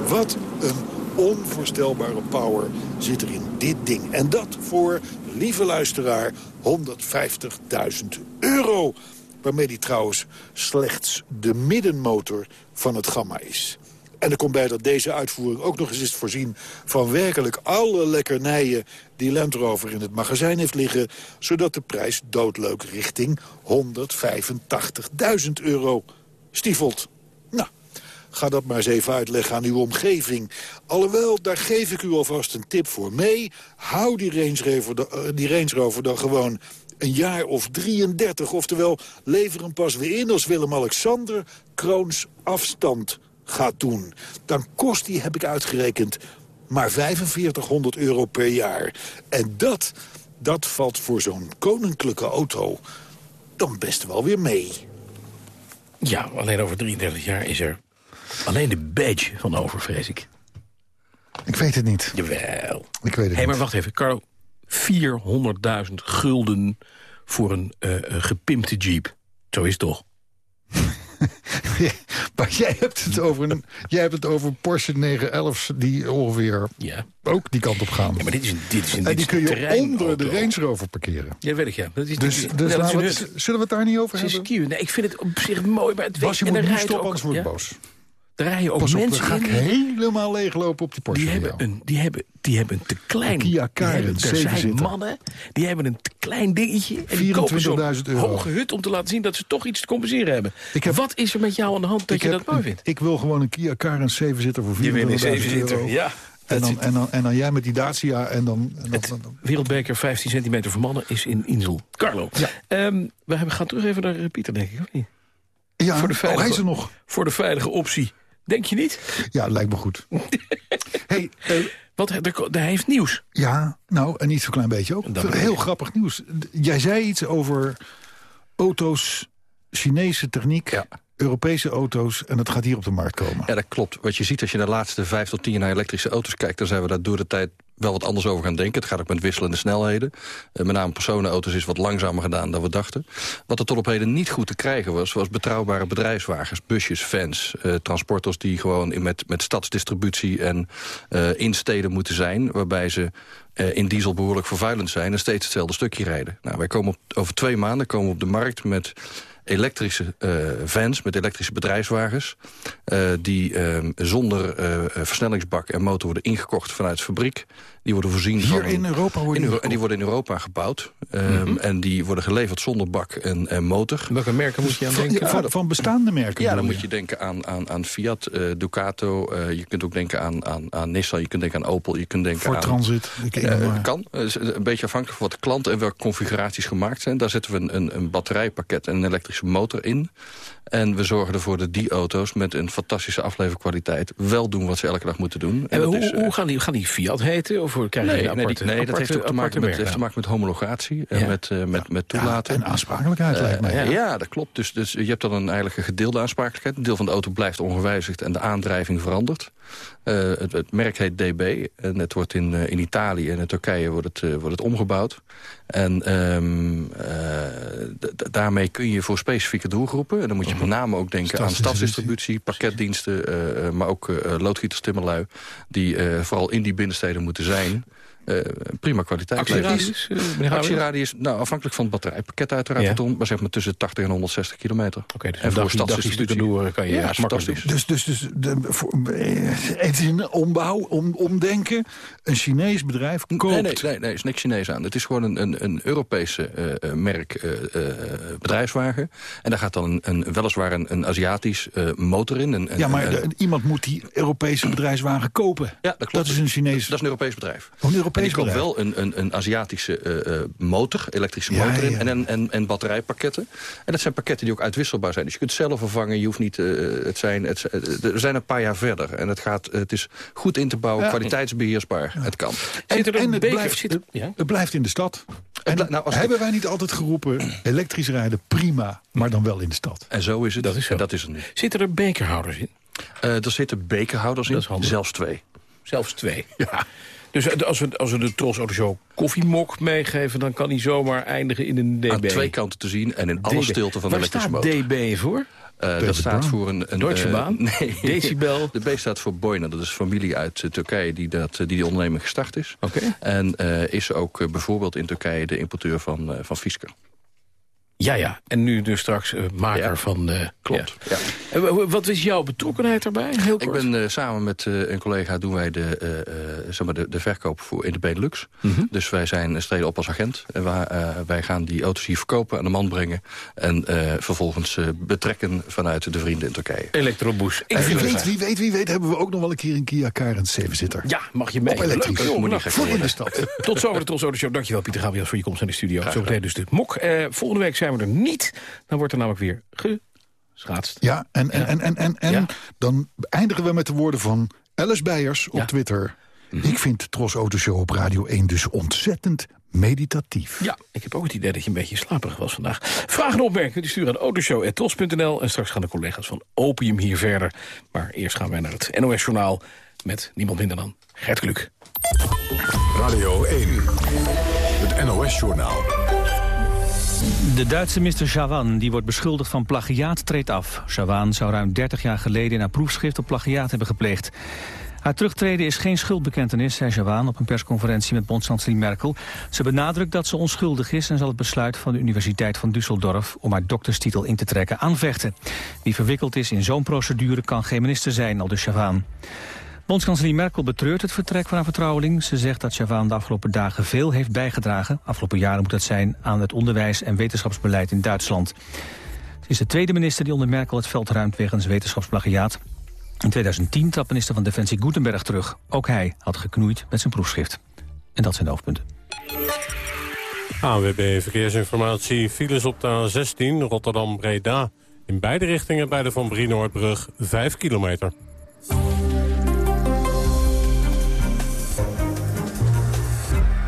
Wat een onvoorstelbare power zit er in dit ding. En dat voor, lieve luisteraar, 150.000 euro. Waarmee die trouwens slechts de middenmotor van het Gamma is. En er komt bij dat deze uitvoering ook nog eens is voorzien... van werkelijk alle lekkernijen die Land Rover in het magazijn heeft liggen... zodat de prijs doodleuk richting 185.000 euro stiefelt. Nou, ga dat maar eens even uitleggen aan uw omgeving. Alhoewel, daar geef ik u alvast een tip voor mee. Hou die Range Rover, eh, die Range Rover dan gewoon een jaar of 33. Oftewel, lever hem pas weer in als Willem-Alexander kroons afstand gaat doen. Dan kost die, heb ik uitgerekend, maar 4500 euro per jaar. En dat, dat valt voor zo'n koninklijke auto dan best wel weer mee. Ja, alleen over 33 jaar is er alleen de badge van over, vrees ik. Ik weet het niet. Jawel. Ik weet het Hé, niet. maar wacht even, Carlo. 400.000 gulden voor een eh, eh, gepimpte jeep. Zo is het toch? maar jij hebt het over een, jij hebt het over Porsche 911 die ongeveer Ja. ook die kant op gaan. Ja, maar dit is een, dit is een, en die kun je onder de Range Rover parkeren. Ja, weet ik, ja. Dat is, Dus, dus dat is we het- zullen we het daar niet over hebben? Nee, ik vind het op zich mooi, maar het Bas, je moet nu stoppen, anders word ik ja, boos. Er rijden ook Pas op, mensen ga ik in. helemaal leeglopen op die Porsche Die hebben, een, die, hebben, die hebben een te klein... Een Kia Er zijn mannen, die hebben een te klein dingetje... en die kopen zo'n 24.000 euro. hoge hut om te laten zien dat ze toch iets te compenseren hebben. Ik heb- Wat is er met jou aan de hand dat Ik je heb dat mooi vindt? Ik wil gewoon een Kia Carens 7-zitter voor 24.000 Je wil een euro. zevenzitter, ja. En dan, en, dan, en dan jij met die Dacia en dan... En dan, Het dan- wereldbeker 15 centimeter voor mannen is in Insel. Carlo, Ja. ehm, we hebben- gaan terug even naar Pieter, denk ik. Of niet? ja, voor de oh, hij is er nog. Voor de veilige optie. Denk je niet? Ja, lijkt me goed. hey, eh, hij, er, hij heeft nieuws. ja, nou, en niet zo'n klein beetje ook. Heel grappig nieuws. Jij zei iets over auto's, Chinese techniek, Ja. Europese auto's... en dat gaat hier op de markt komen. Ja, dat klopt. Wat je ziet als je de laatste vijf tot tien jaar naar elektrische auto's kijkt... dan zijn we daar door de tijd wel wat anders over gaan denken. Het gaat ook met wisselende snelheden. Eh, met name personenauto's is wat langzamer gedaan dan we dachten. Wat er tot op heden niet goed te krijgen was... was betrouwbare bedrijfswagens, busjes, vans, eh, transporters... die gewoon met, met stadsdistributie en eh, in steden moeten zijn... waarbij ze in diesel behoorlijk vervuilend zijn... en steeds hetzelfde stukje rijden. Nou, wij komen over twee maanden komen we op de markt met elektrische eh, vans met elektrische bedrijfswagens... eh, die eh, zonder eh, versnellingsbak en motor worden ingekocht vanuit de fabriek. Die worden voorzien Hier van... in Europa worden in die Euro- en die worden in Europa gebouwd. Ehm, En die worden geleverd zonder bak en, en motor. Welke merken moet je aan denken? van, van bestaande merken. Ja, dan moet je denken aan, aan, aan Fiat, eh, Ducato. eh, je kunt ook denken aan, aan, aan Nissan, je kunt denken aan Opel. Je kunt denken Voor aan... Transit. Maar. kan. Het is een beetje afhankelijk van wat de klant en welke configuraties gemaakt zijn. Daar zetten we een, een, een batterijpakket en een elektrische motor in. En we zorgen ervoor dat die auto's met een fantastische afleverkwaliteit... wel doen wat ze elke dag moeten doen. En dat hoe, is, eh, hoe gaan, die, gaan die Fiat heten? Of krijg je Nee, nee, die- nee, dat heeft ook te maken met, heeft te maken met homologatie en Ja. met, eh, met, met Ja, toelaten. en aansprakelijkheid Eh, lijkt mij. ja. dat klopt. Dus, dus je hebt dan een, eigenlijk een gedeelde aansprakelijkheid. Een deel van de auto blijft ongewijzigd en de aandrijving verandert. Eh, het, het merk heet DB en het wordt in, eh, in Italië en in Turkije wordt het, eh, wordt het omgebouwd. En ehm, eh, daarmee kun je voor specifieke doelgroepen... en dan moet je met name ook denken aan stadsdistributie, pakketdiensten... maar ook loodgieters, timmerlui... die vooral in die binnensteden moeten zijn... eh, prima kwaliteit. Actieradius? eh, Gouwen? Actieradius, nou, afhankelijk van het batterijpakket uiteraard, Ja. om, maar zeg maar tussen 80 en 160 kilometer. Oké, dus En voor stadsdistributie. door kan je Ja, fantastisch. Dus, dus, dus de, voor, eh, het is een ombouw, om, omdenken. Een Chinees bedrijf koopt... Nee, nee, nee, nee, er is niks Chinees aan. Het is gewoon een, een, een Europese eh, eh, merk eh, eh, bedrijfswagen. En daar gaat dan een, een, weliswaar een, een Aziatisch eh, motor in. Een, ja, maar een- de- iemand moet die Europese bedrijfswagen kopen. ja, dat, klopt. Dat is een Chinees... Dat is een Europees bedrijf. Oh, een Europees die koopt bedrijf. wel een, een, een Aziatische eh, eh, motor, elektrische Ja, motor in, ja. en, en, en, en batterijpakketten. En dat zijn pakketten die ook uitwisselbaar zijn. Dus je kunt zelf vervangen, je hoeft niet, eh, het zijn, het, we zijn een paar jaar verder. En het, gaat, het is goed in te bouwen, Ja. kwaliteitsbeheersbaar, het kan. Zit er een en het beker- blijft, zit- ja? het blijft in de stad. En nou, als hebben wij niet altijd geroepen... elektrisch rijden, prima, maar dan wel in de stad. En zo is het. Dat is zo. En dat is het nu. Zitten er bekerhouders in? Eh, er zitten bekerhouders in, zelfs twee. Zelfs twee. Ja. Dus eh, als we, als we de Tros Auto Show koffiemok meegeven... dan kan die zomaar eindigen in een DB. Aan twee kanten te zien en in alle DB. stilte van de Waar elektrische staat motor. DB voor? Eh, dat staat voor een... een Deutsche eh, Bahn? Nee. Decibel? De B staat voor Boyner. Dat is familie uit Turkije die, dat, die die onderneming gestart is. Oké. En eh, is ook bijvoorbeeld in Turkije de importeur van, eh, van Fisker. Ja, ja. En nu dus straks eh, maker Ja. van... eh, Klopt. ja. Wat is jouw betrokkenheid daarbij? Heel Ik kort. ben eh, samen met eh, een collega doen wij de, eh, eh, zeg maar de, de verkoop voor in de Benelux. Mhm. Dus wij zijn streden op als agent. En wij, eh, wij gaan die auto's hier verkopen, aan de man brengen. En eh, vervolgens eh, betrekken vanuit de vrienden in Turkije. Elektroboes. Ik En wie weet, wie weet, wie weet... hebben we ook nog wel een keer een Kia Carens 7-zitter. Ja, mag je mee. Op elektrisch. Leuk, niet Nou, Voor in de stad. Tot zover de Tros Auto Show. Dankjewel Pieter Gabriels voor je komst naar de studio. Zo meteen dus de mok. Eh, volgende week zijn we er niet. Dan wordt er namelijk weer geschaatst. Ja, en, en, en, en, en, en Ja. dan eindigen we met de woorden van Alice Beijers op Ja. Twitter. Ik vind de Tros Autoshow op Radio 1 dus ontzettend meditatief. Ja, ik heb ook het idee dat je een beetje slaperig was vandaag. Vragen en opmerkingen u sturen aan autoshow.tros.nl. En straks gaan de collega's van Opium hier verder. Maar eerst gaan wij naar het NOS-journaal met niemand minder dan Gert Kluk. Radio 1, het NOS-journaal. De Duitse minister Jawan, die wordt beschuldigd van plagiaat, treedt af. Jawan zou ruim 30 jaar geleden in haar proefschrift op plagiaat hebben gepleegd. Haar terugtreden is geen schuldbekentenis, zei Jawan op een persconferentie met bondskanselier Merkel. Ze benadrukt dat ze onschuldig is en zal het besluit van de Universiteit van Düsseldorf om haar dokterstitel in te trekken aanvechten. Wie verwikkeld is in zo'n procedure kan geen minister zijn, al Jawan. Bondskanselier Merkel betreurt het vertrek van haar vertrouweling. Ze zegt dat Javaan de afgelopen dagen veel heeft bijgedragen. Afgelopen jaren moet dat zijn aan het onderwijs- en wetenschapsbeleid in Duitsland. Ze is de tweede minister die onder Merkel het veld ruimt wegens wetenschapsplagiaat. In 2010 trad minister van Defensie Gutenberg terug. Ook hij had geknoeid met zijn proefschrift. En dat zijn de hoofdpunten. AWB Verkeersinformatie. Files op de A16 Rotterdam-Breda. In beide richtingen bij de Van Brienoordbrug 5 kilometer.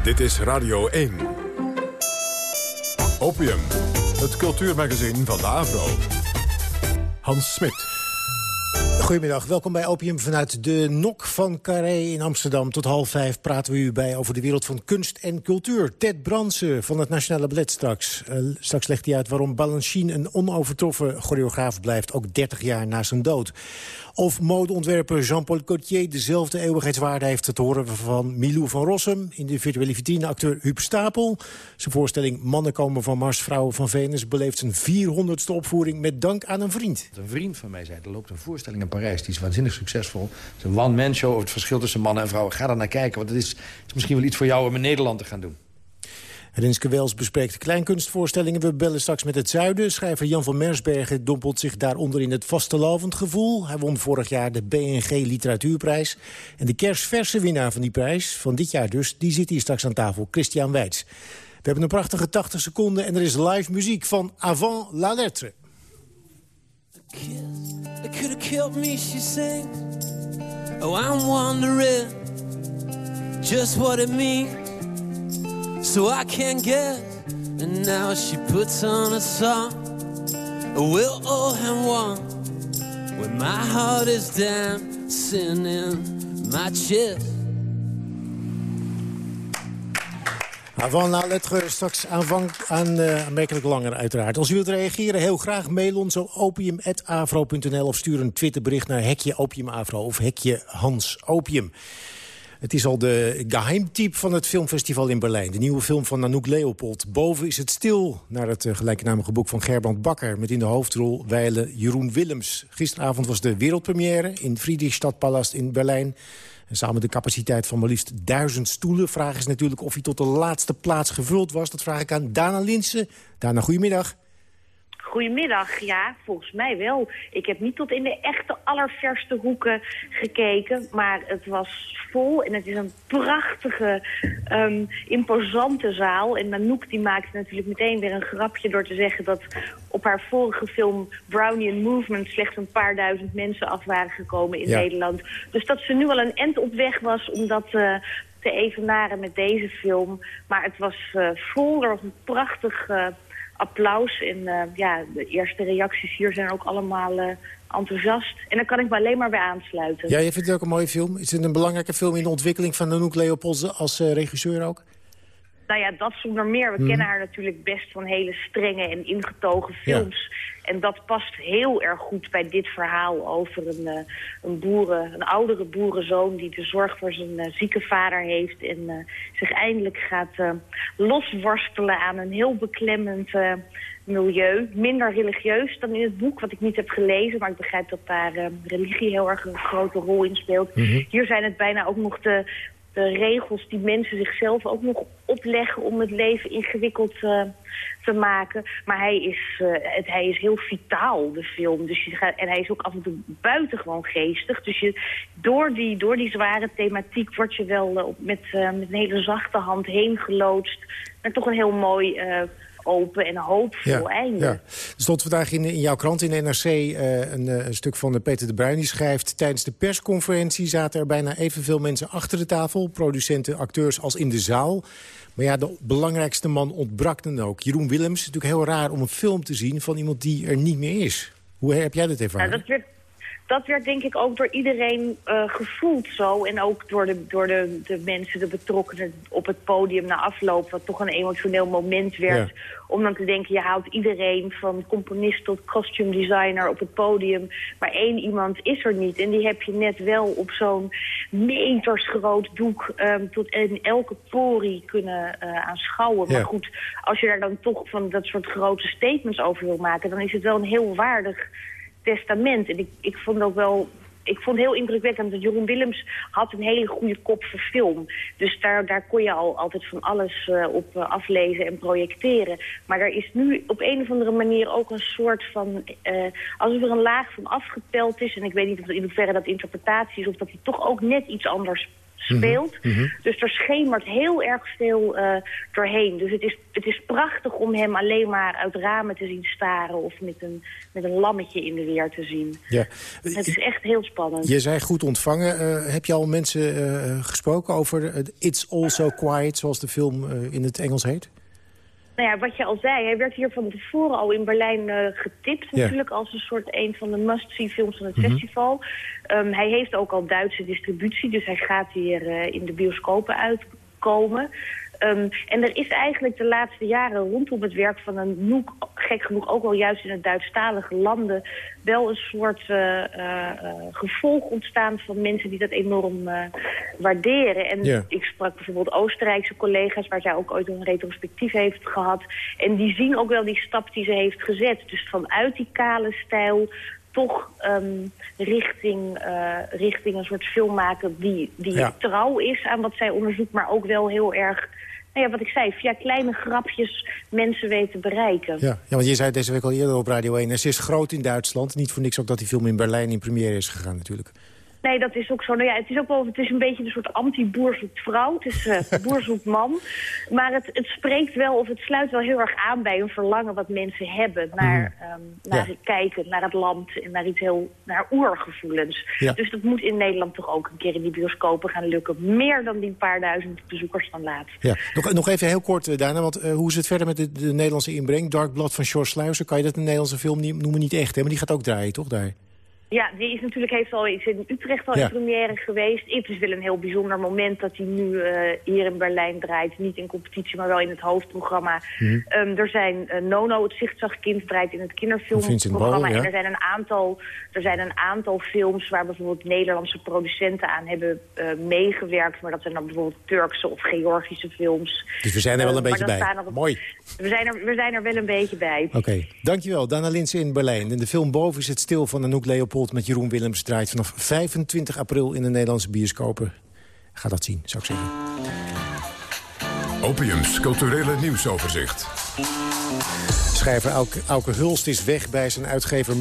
Dit is Radio 1. Opium, het cultuurmagazin van de Avro. Hans Smit. Goedemiddag, welkom bij Opium vanuit de NOK van Carré in Amsterdam. Tot half vijf praten we u bij over de wereld van kunst en cultuur. Ted Bransen van het Nationale Ballet straks. Uh, straks legt hij uit waarom Balanchine een onovertroffen choreograaf blijft... ook 30 jaar na zijn dood. Of modeontwerper Jean-Paul Cotier dezelfde eeuwigheidswaarde heeft... te horen van Milou van Rossum. In de virtuele acteur Huub Stapel. Zijn voorstelling Mannen komen van Mars, vrouwen van Venus... beleeft zijn 400ste opvoering met dank aan een vriend. Een vriend van mij zei, er loopt een voorstelling in Parijs... die is waanzinnig succesvol. Het is een one-man show over het verschil tussen mannen en vrouwen. Ga daar naar kijken, want het is, is misschien wel iets voor jou... om in Nederland te gaan doen. Rinske Wels bespreekt kleinkunstvoorstellingen. We bellen straks met het zuiden. Schrijver Jan van Mersbergen dompelt zich daaronder in het vastelavond gevoel. Hij won vorig jaar de BNG Literatuurprijs. En de kerstverse winnaar van die prijs, van dit jaar dus... die zit hier straks aan tafel, Christian Weitz. We hebben een prachtige 80 seconden en er is live muziek van Avant la Lettre. Could me, she. Oh, I'm wondering just what it means. So I can't guess. And now she puts on a song. We'll all have one. When my heart is dancing in my chest. Avant la lettre, straks aanvang aan uh, langer uiteraard. Als u wilt reageren, heel graag mail ons op opium.afro.nl... of stuur een Twitterbericht naar hekje opiumafro of hekje Hans Opium. Het is al de geheimtype van het filmfestival in Berlijn. De nieuwe film van Nanook Leopold. Boven is het stil, naar het uh, gelijknamige boek van Gerbrand Bakker... met in de hoofdrol wijlen Jeroen Willems. Gisteravond was de wereldpremière in Friedrichstadpalast in Berlijn... En samen de capaciteit van maar liefst duizend stoelen. Vraag is natuurlijk of hij tot de laatste plaats gevuld was. Dat vraag ik aan Dana Linsen. Dana, goedemiddag. Goedemiddag, ja, volgens mij wel. Ik heb niet tot in de echte allerverste hoeken gekeken, maar het was vol en het is een prachtige, um, imposante zaal. En Nanook die maakte natuurlijk meteen weer een grapje door te zeggen dat op haar vorige film Brownian Movement slechts een paar duizend mensen af waren gekomen in Ja. Nederland. Dus dat ze nu al een end op weg was om dat eh, te evenaren met deze film. Maar het was eh, vol, er was een prachtig applaus. En eh, ja, de eerste reacties hier zijn ook allemaal eh, enthousiast. En daar kan ik me alleen maar bij aansluiten. Ja, je vindt het ook een mooie film. Is het een belangrijke film in de ontwikkeling van Nanook Leopold als eh, regisseur ook? Nou ja, dat zonder meer. We Mhm. kennen haar natuurlijk best van hele strenge en ingetogen films. En dat past heel erg goed bij dit verhaal over een, eh, een, boeren, een oudere boerenzoon... die de zorg voor zijn eh, zieke vader heeft... en eh, zich eindelijk gaat losworstelen aan een heel beklemmend milieu. Minder religieus dan in het boek, wat ik niet heb gelezen... maar ik begrijp dat daar religie heel erg een grote rol in speelt. Mhm. Hier zijn het bijna ook nog de, de regels die mensen zichzelf ook nog opleggen om het leven ingewikkeld eh, te maken. Maar hij is, eh, het, hij is heel vitaal, de film. Dus je gaat, en hij is ook af en toe buitengewoon geestig. Dus je, door, die, door die zware thematiek word je wel eh, met, met een hele zachte hand heen geloodst. naar toch een heel mooi, open en hoopvol einde. Ja. Er stond vandaag in, in jouw krant in de NRC eh, een, eh, een, stuk van Peter de Bruin. Die schrijft, tijdens de persconferentie zaten er bijna evenveel mensen achter de tafel. Producenten, acteurs als in de zaal. Maar ja, de belangrijkste man ontbrak dan ook. Jeroen Willems, natuurlijk heel raar om een film te zien van iemand die er niet meer is. Hoe heb jij dat ervaren? Nou, dat werd dat werd denk ik ook door iedereen uh, gevoeld zo. En ook door, de, door de, de mensen, de betrokkenen op het podium na afloop. Wat toch een emotioneel moment werd. Om dan te denken, je haalt iedereen van componist tot costume designer op het podium. Maar één iemand is er niet. En die heb je net wel op zo'n metersgroot doek um, tot in elke porie kunnen uh, aanschouwen. Maar goed, als je daar dan toch van dat soort grote statements over wil maken... dan is het wel een heel waardig testament. En ik, ik vond ook wel ik vond het heel indrukwekkend dat Jeroen Willems had een hele goede kop voor film. Dus daar, daar kon je al altijd van alles uh, op uh, aflezen en projecteren. Maar er is nu op een of andere manier ook een soort van... Uh, alsof er een laag van afgepeld is. En ik weet niet of in hoeverre dat interpretatie is... of dat hij toch ook net iets anders speelt. Mm -hmm. Dus er schemert heel erg veel uh, doorheen. Dus het is, het is prachtig om hem alleen maar uit ramen te zien staren... of met een, met een lammetje in de weer te zien. Ja. Het is echt heel spannend. Je zei goed ontvangen. Uh, heb je al mensen uh, gesproken over It's Also Quiet... zoals de film in het Engels heet? Nou ja, wat je al zei, hij werd hier van tevoren al in Berlijn uh, getipt natuurlijk... als een soort een van de must-see films van het mm -hmm. festival. Um, hij heeft ook al Duitse distributie, dus hij gaat hier uh, in de bioscopen uitkomen. Um, en er is eigenlijk de laatste jaren rondom het werk van een Noek, gek genoeg ook wel juist in het Duitsstalige landen, wel een soort uh, uh, gevolg ontstaan van mensen die dat enorm waarderen. En yeah. ik sprak bijvoorbeeld Oostenrijkse collega's waar zij ook ooit een retrospectief heeft gehad. En die zien ook wel die stap die ze heeft gezet. Dus vanuit die kale stijl toch um, richting, uh, richting een soort film maken die, die ja. trouw is aan wat zij onderzoekt, maar ook wel heel erg nou ja, wat ik zei, via kleine grapjes mensen weten bereiken. Ja, ja, want je zei deze week al eerder op Radio 1... en ze is groot in Duitsland. Niet voor niks ook dat die film in Berlijn in première is gegaan natuurlijk. Nee, dat is ook zo. Nou ja, het is ook wel, het is een beetje een soort anti-boer zoekt vrouw. Het is uh, boer zoekt man. Maar het, het spreekt wel, of het sluit wel heel erg aan bij een verlangen wat mensen hebben. Naar, mm. um, naar ja. kijken, naar het land en naar iets heel, naar oergevoelens. Ja. Dus dat moet in Nederland toch ook een keer in die bioscopen gaan lukken. Meer dan die paar duizend bezoekers van laatst. Ja, nog, nog even heel kort uh, daarna, want uh, hoe is het verder met de, de Nederlandse inbreng? Dark Blood van George Sluizen, kan je dat een Nederlandse film noemen? Niet echt, hè? Maar die gaat ook draaien, toch, daar? Ja, die is natuurlijk heeft al iets in Utrecht al ja. in première geweest. Het is wel een heel bijzonder moment dat hij nu uh, hier in Berlijn draait. Niet in competitie, maar wel in het hoofdprogramma. Mm. Um, er zijn uh, Nono, het zichtzagkind, draait in het kinderfilmprogramma. Ja. En er zijn, een aantal, er zijn een aantal films waar bijvoorbeeld Nederlandse producenten aan hebben uh, meegewerkt. Maar dat zijn dan bijvoorbeeld Turkse of Georgische films. Dus we zijn er wel een beetje bij. Mooi. We zijn, er, we zijn er wel een beetje bij. Oké, okay. dankjewel. Dana Linsen in Berlijn. In de film Boven is het stil van Anouk Leopold met Jeroen Willems draait vanaf 25 april in de Nederlandse bioscopen. Ga dat zien, zou ik zeggen. Opiums culturele nieuwsoverzicht. Schrijver Auke, Hulst is weg bij zijn uitgever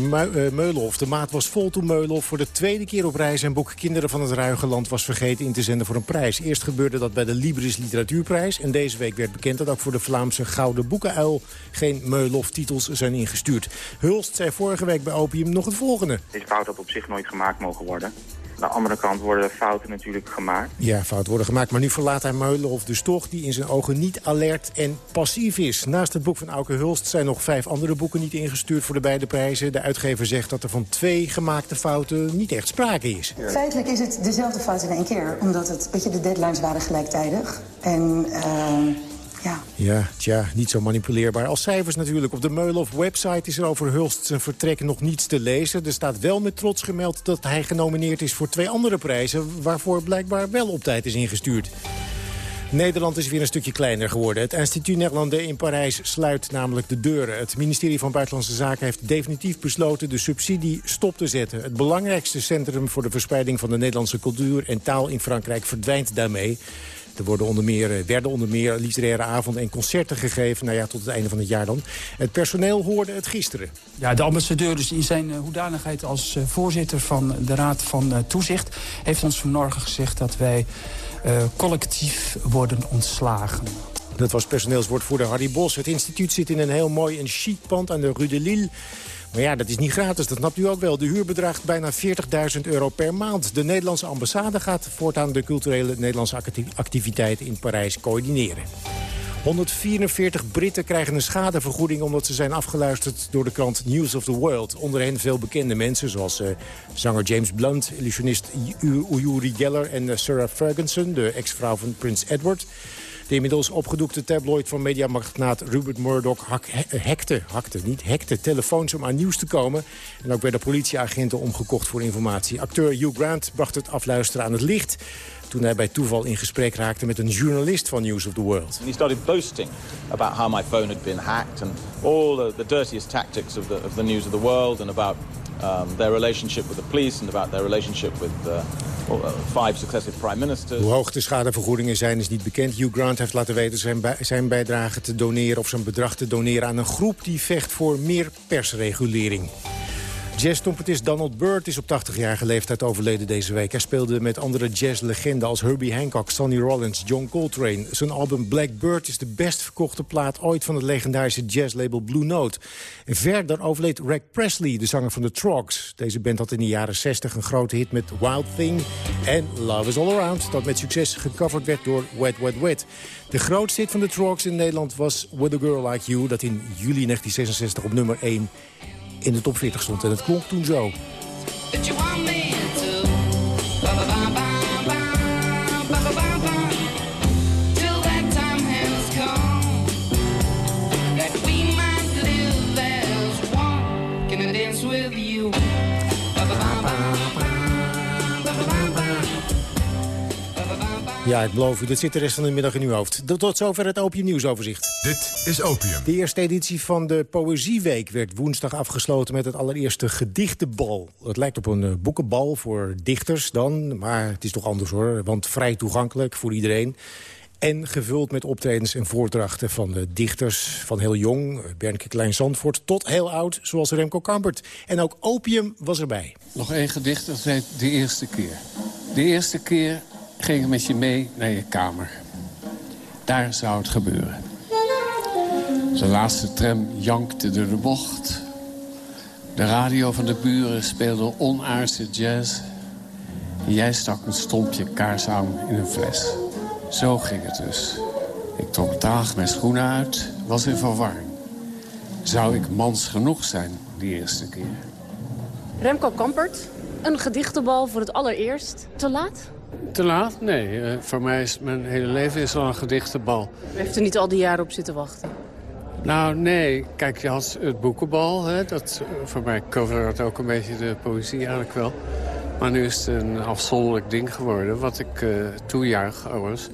Meulhof. De maat was vol toen Meulhof voor de tweede keer op reis... zijn boek Kinderen van het Ruige Land was vergeten in te zenden voor een prijs. Eerst gebeurde dat bij de Libris Literatuurprijs. En deze week werd bekend dat ook voor de Vlaamse Gouden Boekenuil... geen Meulhof-titels zijn ingestuurd. Hulst zei vorige week bij Opium nog het volgende. Deze fout had op zich nooit gemaakt mogen worden. Aan de andere kant worden fouten natuurlijk gemaakt. Ja, fouten worden gemaakt. Maar nu verlaat hij Meulenhof dus toch... die in zijn ogen niet alert en passief is. Naast het boek van Auke Hulst zijn nog vijf andere boeken niet ingestuurd... voor de beide prijzen. De uitgever zegt dat er van twee gemaakte fouten niet echt sprake is. Ja. Feitelijk is het dezelfde fout in één keer. Omdat het, weet je, de deadlines waren gelijktijdig. En... Uh... Ja. ja, tja, niet zo manipuleerbaar als cijfers natuurlijk. Op de Meulhof-website is er over Hulst zijn vertrek nog niets te lezen. Er staat wel met trots gemeld dat hij genomineerd is voor twee andere prijzen... waarvoor blijkbaar wel op tijd is ingestuurd. Nederland is weer een stukje kleiner geworden. Het Instituut Nederlandais in Parijs sluit namelijk de deuren. Het ministerie van Buitenlandse Zaken heeft definitief besloten de subsidie stop te zetten. Het belangrijkste centrum voor de verspreiding van de Nederlandse cultuur en taal in Frankrijk verdwijnt daarmee. Er worden onder meer, werden onder meer literaire avonden en concerten gegeven. Nou ja, tot het einde van het jaar dan. Het personeel hoorde het gisteren. Ja, de ambassadeur in zijn hoedanigheid als voorzitter van de Raad van Toezicht... heeft ons vanmorgen gezegd dat wij uh, collectief worden ontslagen. Dat was personeelswoordvoerder Harry Bos. Het instituut zit in een heel mooi en chic pand aan de Rue de Lille. Maar ja, dat is niet gratis, dat snapt u ook wel. De huur bedraagt bijna 40.000 euro per maand. De Nederlandse ambassade gaat voortaan de culturele Nederlandse activiteiten in Parijs coördineren. 144 Britten krijgen een schadevergoeding omdat ze zijn afgeluisterd door de krant News of the World. Onder hen veel bekende mensen zoals uh, zanger James Blunt, illusionist Uri Geller en uh, Sarah Ferguson, de ex-vrouw van Prins Edward. De inmiddels opgedoekte tabloid van mediamagnaat Rupert Murdoch hak, hekte, hakte, niet hekte telefoons om aan nieuws te komen. En ook werden politieagenten omgekocht voor informatie. Acteur Hugh Grant bracht het afluisteren aan het licht toen hij bij toeval in gesprek raakte met een journalist van News of the World. He started boasting about how my phone had been hacked and all the dirtiest tactics of the, of the News of the World and about um, their relationship with the police and about their relationship with uh, uh, five successive prime ministers. Hoe hoog de schadevergoedingen zijn is niet bekend. Hugh Grant heeft laten weten zijn, bij, zijn bijdrage te doneren of zijn bedrag te doneren aan een groep die vecht voor meer persregulering. Jazz-trompetist Donald Byrd is op 80-jarige leeftijd overleden deze week. Hij speelde met andere jazzlegenden als Herbie Hancock, Sonny Rollins, John Coltrane. Zijn album Blackbird is de best verkochte plaat ooit van het legendarische jazzlabel Blue Note. verder overleed Rick Presley, de zanger van de Trogs. Deze band had in de jaren 60 een grote hit met Wild Thing en Love is All Around... dat met succes gecoverd werd door Wet Wet Wet. De grootste hit van de Trogs in Nederland was With a Girl Like You... dat in juli 1966 op nummer 1 in de top 40 stond. En het klonk toen zo. Ja, ik beloof u, dit zit de rest van de middag in uw hoofd. Tot zover het Opium Nieuwsoverzicht. Dit is Opium. De eerste editie van de Poëzieweek werd woensdag afgesloten... met het allereerste gedichtenbal. Het lijkt op een eh, boekenbal voor dichters dan, maar het is toch anders hoor. Want vrij toegankelijk voor iedereen. En gevuld met optredens en voordrachten van de dichters van heel jong... Bernke Klein-Zandvoort, tot heel oud, zoals Remco Kampert. En ook Opium was erbij. Nog één gedicht, dat heet De Eerste Keer. De eerste keer ging ik met je mee naar je kamer. Daar zou het gebeuren. De laatste tram jankte door de bocht. De radio van de buren speelde onaardse jazz. Jij stak een stompje kaarsaam in een fles. Zo ging het dus. Ik trok traag mijn schoenen uit, was in verwarring. Zou ik mans genoeg zijn die eerste keer? Remco Kampert, een gedichtenbal voor het allereerst. Te laat? Te laat? Nee. Uh, voor mij is mijn hele leven is al een gedichtenbal. U heeft er niet al die jaren op zitten wachten? Nou, nee. Kijk, je had het boekenbal. Hè? Dat, uh, voor mij covert ook een beetje de poëzie eigenlijk wel. Maar nu is het een afzonderlijk ding geworden. Wat ik uh, toejuich overigens.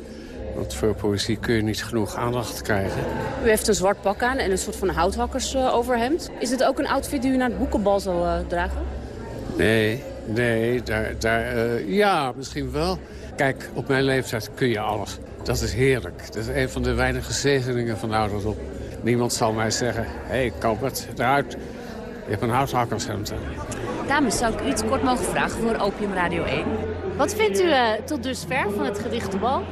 Want voor poëzie kun je niet genoeg aandacht krijgen. U heeft een zwart pak aan en een soort van houthakkers overhemd. Is het ook een outfit die u naar het boekenbal zal dragen? Nee, Nee, daar, daar, uh, ja, misschien wel. Kijk, op mijn leeftijd kun je alles. Dat is heerlijk. Dat is een van de weinige zegeningen van de ouderdom. Niemand zal mij zeggen, hé, hey, Kalbert, eruit. Je hebt een houthakkershemd. Dames, zou ik u iets kort mogen vragen voor Opium Radio 1? Wat vindt u uh, tot dusver van het gedichtenbal?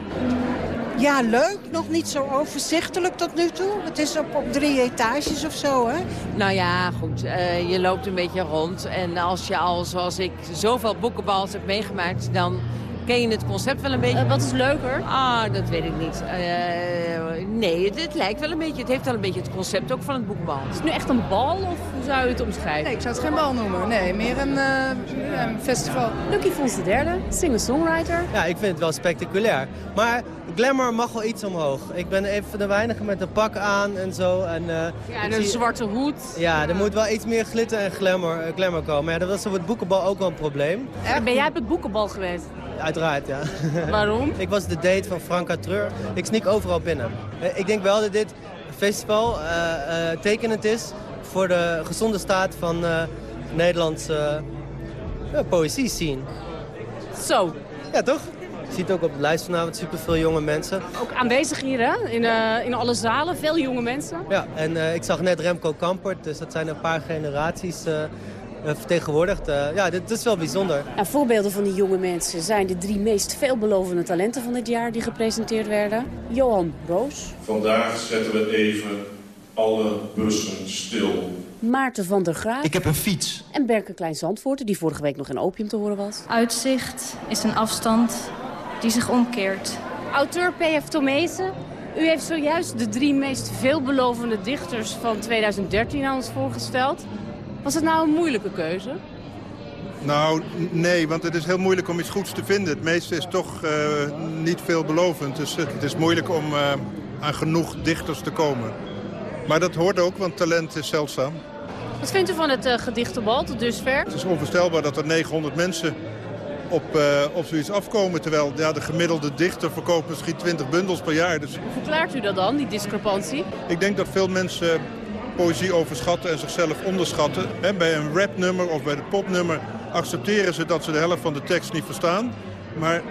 Ja, leuk. Nog niet zo overzichtelijk tot nu toe. Het is op, op drie etages of zo, hè? Nou ja, goed. Uh, je loopt een beetje rond. En als je al, zoals ik, zoveel boekenbals hebt meegemaakt... dan ken je het concept wel een beetje. Uh, wat is leuker? Ah, dat weet ik niet. Uh, nee, het, het, lijkt wel een beetje. Het heeft wel een beetje het concept ook van het boekenbal. Is het nu echt een bal of zou je het omschrijven? Nee, ik zou het geen bal noemen. Nee, meer een, uh, een festival. Lucky Fons de derde, singer-songwriter. Ja, ik vind het wel spectaculair. Maar glamour mag wel iets omhoog. Ik ben even van de weinigen met een pak aan en zo. En, ja, en een zie... zwarte hoed. Ja, er moet wel iets meer glitter en glamour, glamour komen. Ja, dat was op het boekenbal ook wel een probleem. Ben jij op het boekenbal geweest? Uiteraard, ja. Waarom? ik was de date van Franka Treur. Ik sneak overal binnen. Ik denk wel dat dit festival uh, uh, tekenend is voor de gezonde staat van uh, Nederlandse poëzie scene. Zo. Ja, toch? Je ziet ook op de lijst vanavond superveel jonge mensen. Ook aanwezig hier, hè? In, in alle zalen, veel jonge mensen. Ja, en ik zag net Remco Kampert, dus dat zijn een paar generaties eh, vertegenwoordigt. Eh, ja, dit, dit is wel bijzonder. Nou, voorbeelden van die jonge mensen zijn de drie meest veelbelovende talenten van dit jaar die gepresenteerd werden. Johan Roos. Vandaag zetten we even alle bussen stil. Maarten van der Graaf. Ik heb een fiets. En Berke Klein Zandvoort, die vorige week nog in opium te horen was. Uitzicht is een afstand die zich omkeert. Auteur P.F. Tomezen, u heeft zojuist de drie meest veelbelovende dichters van 2013 aan ons voorgesteld. Was het nou een moeilijke keuze? Nou, nee, want het is heel moeilijk om iets goeds te vinden. Het meeste is toch uh, niet veelbelovend. Dus het is moeilijk om uh, aan genoeg dichters te komen. Maar dat hoort ook, want talent is zeldzaam. Wat vindt u van het uh, gedichtenbal tot dusver? Het is onvoorstelbaar dat er 900 mensen op, uh, op zoiets afkomen. Terwijl ja, de gemiddelde dichter verkoopt misschien 20 bundels per jaar. Dus... Hoe verklaart u dat dan, die discrepantie? Ik denk dat veel mensen poëzie overschatten en zichzelf onderschatten. He, bij een rapnummer of bij de popnummer accepteren ze dat ze de helft van de tekst niet verstaan. Maar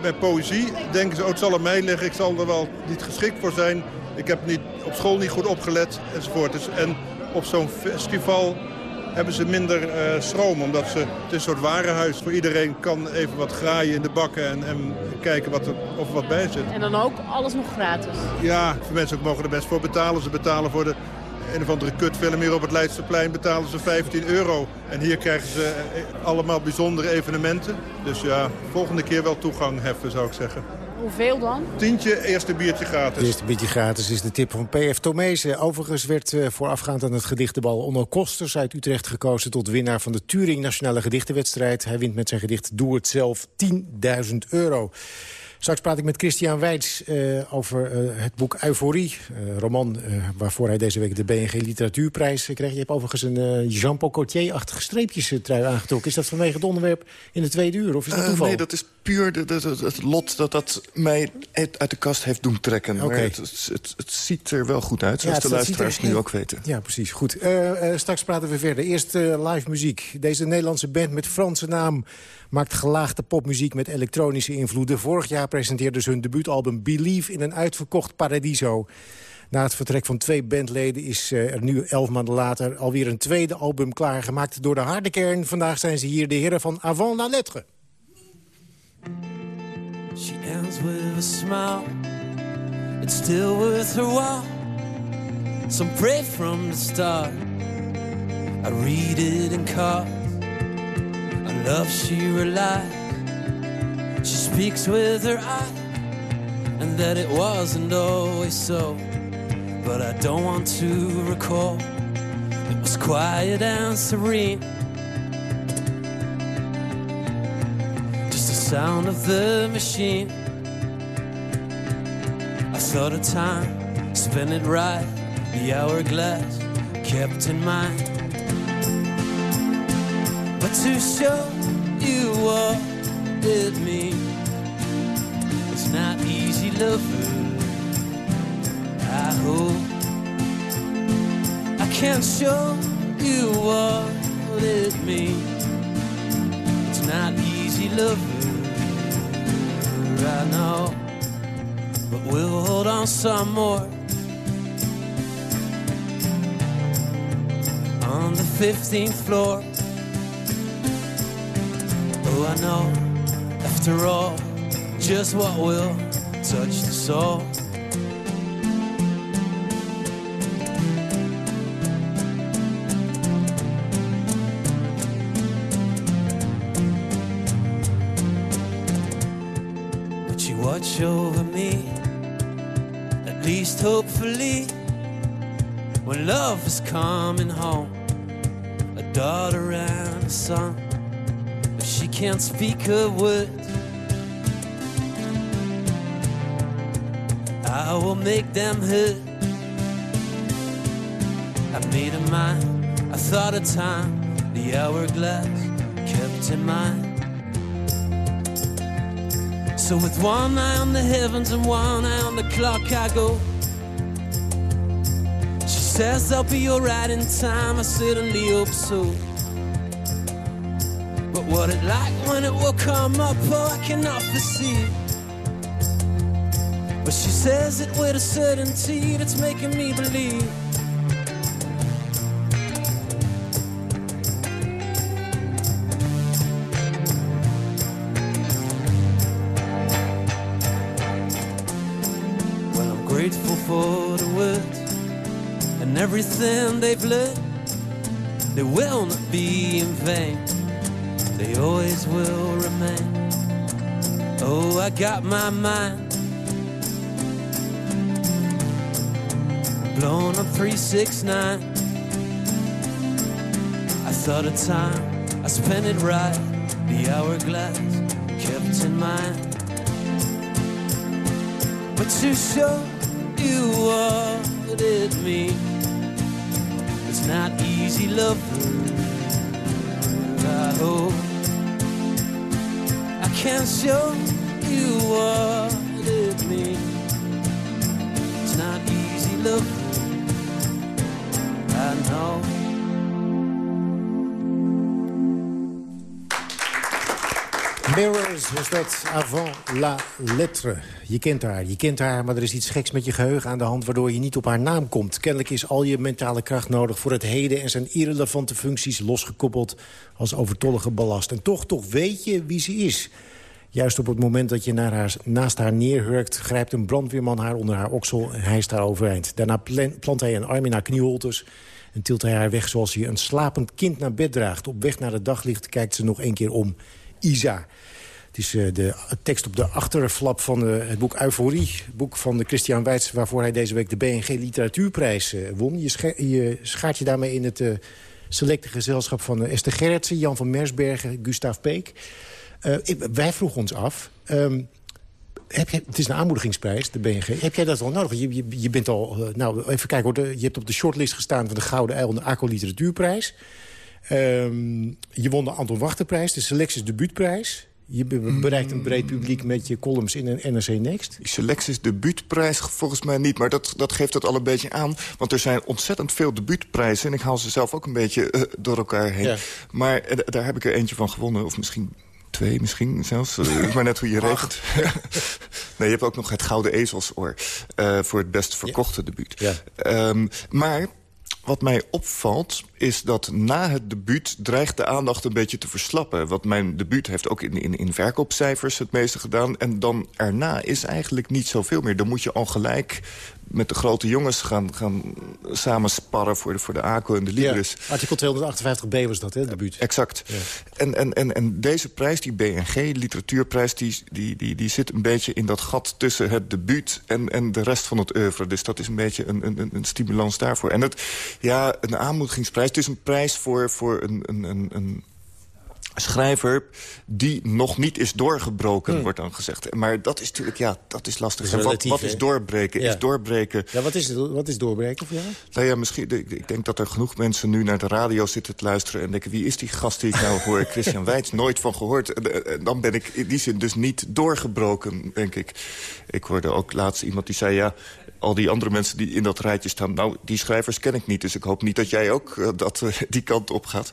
bij poëzie denken ze, oh, het zal aan mij liggen, ik zal er wel niet geschikt voor zijn. Ik heb niet, op school niet goed opgelet enzovoort. Dus, en op zo'n festival hebben ze minder uh, schroom. Omdat ze, het is een soort warenhuis. Voor iedereen kan even wat graaien in de bakken en, en kijken wat er, of er wat bij zit. En dan ook alles nog gratis? Ja, voor mensen ook mogen er best voor betalen. Ze betalen voor de een of andere kutfilm hier op het Leidseplein betalen ze 15 euro. En hier krijgen ze allemaal bijzondere evenementen. Dus ja, volgende keer wel toegang heffen zou ik zeggen. Hoeveel dan? Tientje, eerste biertje gratis. Het eerste biertje gratis is de tip van PF Tomezen. Overigens werd uh, voorafgaand aan het gedichtenbal Onno Kosters uit Utrecht gekozen... tot winnaar van de Turing Nationale Gedichtenwedstrijd. Hij wint met zijn gedicht Doe het zelf 10.000 euro. Straks praat ik met Christian Weitz uh, over uh, het boek Euforie. Uh, roman waarvoor hij deze week de BNG Literatuurprijs kreeg. Je hebt overigens een Jean-Paul Courtier-achtige streepjes trui aangetrokken. Is dat vanwege het onderwerp in de tweede uur? Of is dat toeval? nee, dat is puur de, de, de, het lot dat dat mij uit de kast heeft doen trekken. Okay. Het, het, het, ziet er wel goed uit, zoals ja, de luisteraars nu ook weten. Ja, precies. Goed. straks praten we verder. Eerst live muziek. Deze Nederlandse band met Franse naam maakt gelaagde popmuziek met elektronische invloeden. Vorig jaar presenteerden ze hun debuutalbum Believe in een uitverkocht Paradiso. Na het vertrek van twee bandleden is er nu elf maanden later... alweer een tweede album klaargemaakt door de harde kern. Vandaag zijn ze hier de heren van Avant la Lettre. She with a smile still her Some pray from the start love she relies She speaks with her eye And that it wasn't always so. But I don't want to recall. It was quiet and serene. Just the sound of the machine. I saw the time, spin it right The hourglass kept in mind But to show you what it means It's not easy loving I hope I can't show you what it means. It's not easy loving I know. But we'll hold on some more. On the 15th floor I know, after all, just what will touch the soul. But you watch over me, at least hopefully, when love is coming home, a daughter and a son can't speak a word. I will make them hurt. I made a mind, I thought of time, the hourglass kept in mind. So with one eye on the heavens and one eye on the clock, I go. She says I'll be alright in time. I certainly hope so. What it like when it will come up, oh, I cannot foresee. But she says it with a certainty that's making me believe. Well, I'm grateful for the words and everything they've learned. They will not be in vain they always will remain. Oh, I got my mind blown up 369. I thought of time, I spent it right, the hourglass kept in mind. But to show you what it means, it's not easy love. I hope I can't show you what it means. It's not easy love. I know. Mirrors was dat avant la lettre. Je kent haar, je kent haar, maar er is iets geks met je geheugen aan de hand... waardoor je niet op haar naam komt. Kennelijk is al je mentale kracht nodig voor het heden... en zijn irrelevante functies losgekoppeld als overtollige ballast. En toch, toch weet je wie ze is. Juist op het moment dat je naar haar, naast haar neerhurkt... grijpt een brandweerman haar onder haar oksel en hijst haar overeind. Daarna plant hij een arm in haar knieholtes... en tilt hij haar weg zoals hij een slapend kind naar bed draagt. Op weg naar het daglicht kijkt ze nog één keer om. Isa. Het is uh, de tekst op de achterflap van uh, het boek Euforie. Boek van de Christian Weitz, waarvoor hij deze week de BNG Literatuurprijs uh, won. Je, je, schaart je daarmee in het selecte gezelschap van Esther Gerritsen... Jan van Mersbergen, Gustav Peek. Ik, wij vroegen ons af... Um, heb je, het is een aanmoedigingsprijs, de BNG. Heb jij dat al nodig? Je, je, je bent al, nou, even kijken hoor. je hebt op de shortlist gestaan van de Gouden Eil en de ACO Literatuurprijs. Um, je won de Anton Wachterprijs, de Selectis Debuutprijs. Je bereikt een breed publiek met je columns in een NRC Next. Die Selectis debuutprijs volgens mij niet. Maar dat, dat geeft het al een beetje aan. Want er zijn ontzettend veel debuutprijzen. En ik haal ze zelf ook een beetje uh, door elkaar heen. Ja. Maar daar heb ik er eentje van gewonnen. Of misschien twee misschien zelfs. Uh, maar net hoe je rekent. nee, je hebt ook nog het Gouden Ezelsoor. voor het best verkochte ja. debuut. Ja. Um, maar wat mij opvalt is dat na het debuut dreigt de aandacht een beetje te verslappen. Want mijn debuut heeft ook in, in, in verkoopcijfers het meeste gedaan. En dan erna is eigenlijk niet zoveel meer. Dan moet je al gelijk met de grote jongens gaan, gaan samensparren voor de, voor de ACO en de Libris. Ja, artikel 258b was dat, hè, debuut. Exact. Ja. En, en, en, en deze prijs, die BNG, literatuurprijs... Die, die, die, die zit een beetje in dat gat tussen het debuut en, en de rest van het oeuvre. Dus dat is een beetje een, een, een stimulans daarvoor. En het, ja, een aanmoedigingsprijs, het is een prijs voor, voor een, een, een, een schrijver die nog niet is doorgebroken, hmm. wordt dan gezegd. Maar dat is natuurlijk, ja, dat is lastig. Is wat, wat, is doorbreken? Ja. Is doorbreken... Ja, wat is, wat is doorbreken voor jou? Nou ja, misschien, ik denk dat er genoeg mensen nu naar de radio zitten te luisteren... en denken, wie is die gast die ik nou hoor? Christian Weitz, nooit van gehoord. En dan ben ik in die zin dus niet doorgebroken, denk ik. Ik hoorde ook laatst iemand die zei, ja, al die andere mensen die in dat rijtje staan... nou, die schrijvers ken ik niet, dus ik hoop niet dat jij ook uh, dat, uh, die kant op gaat.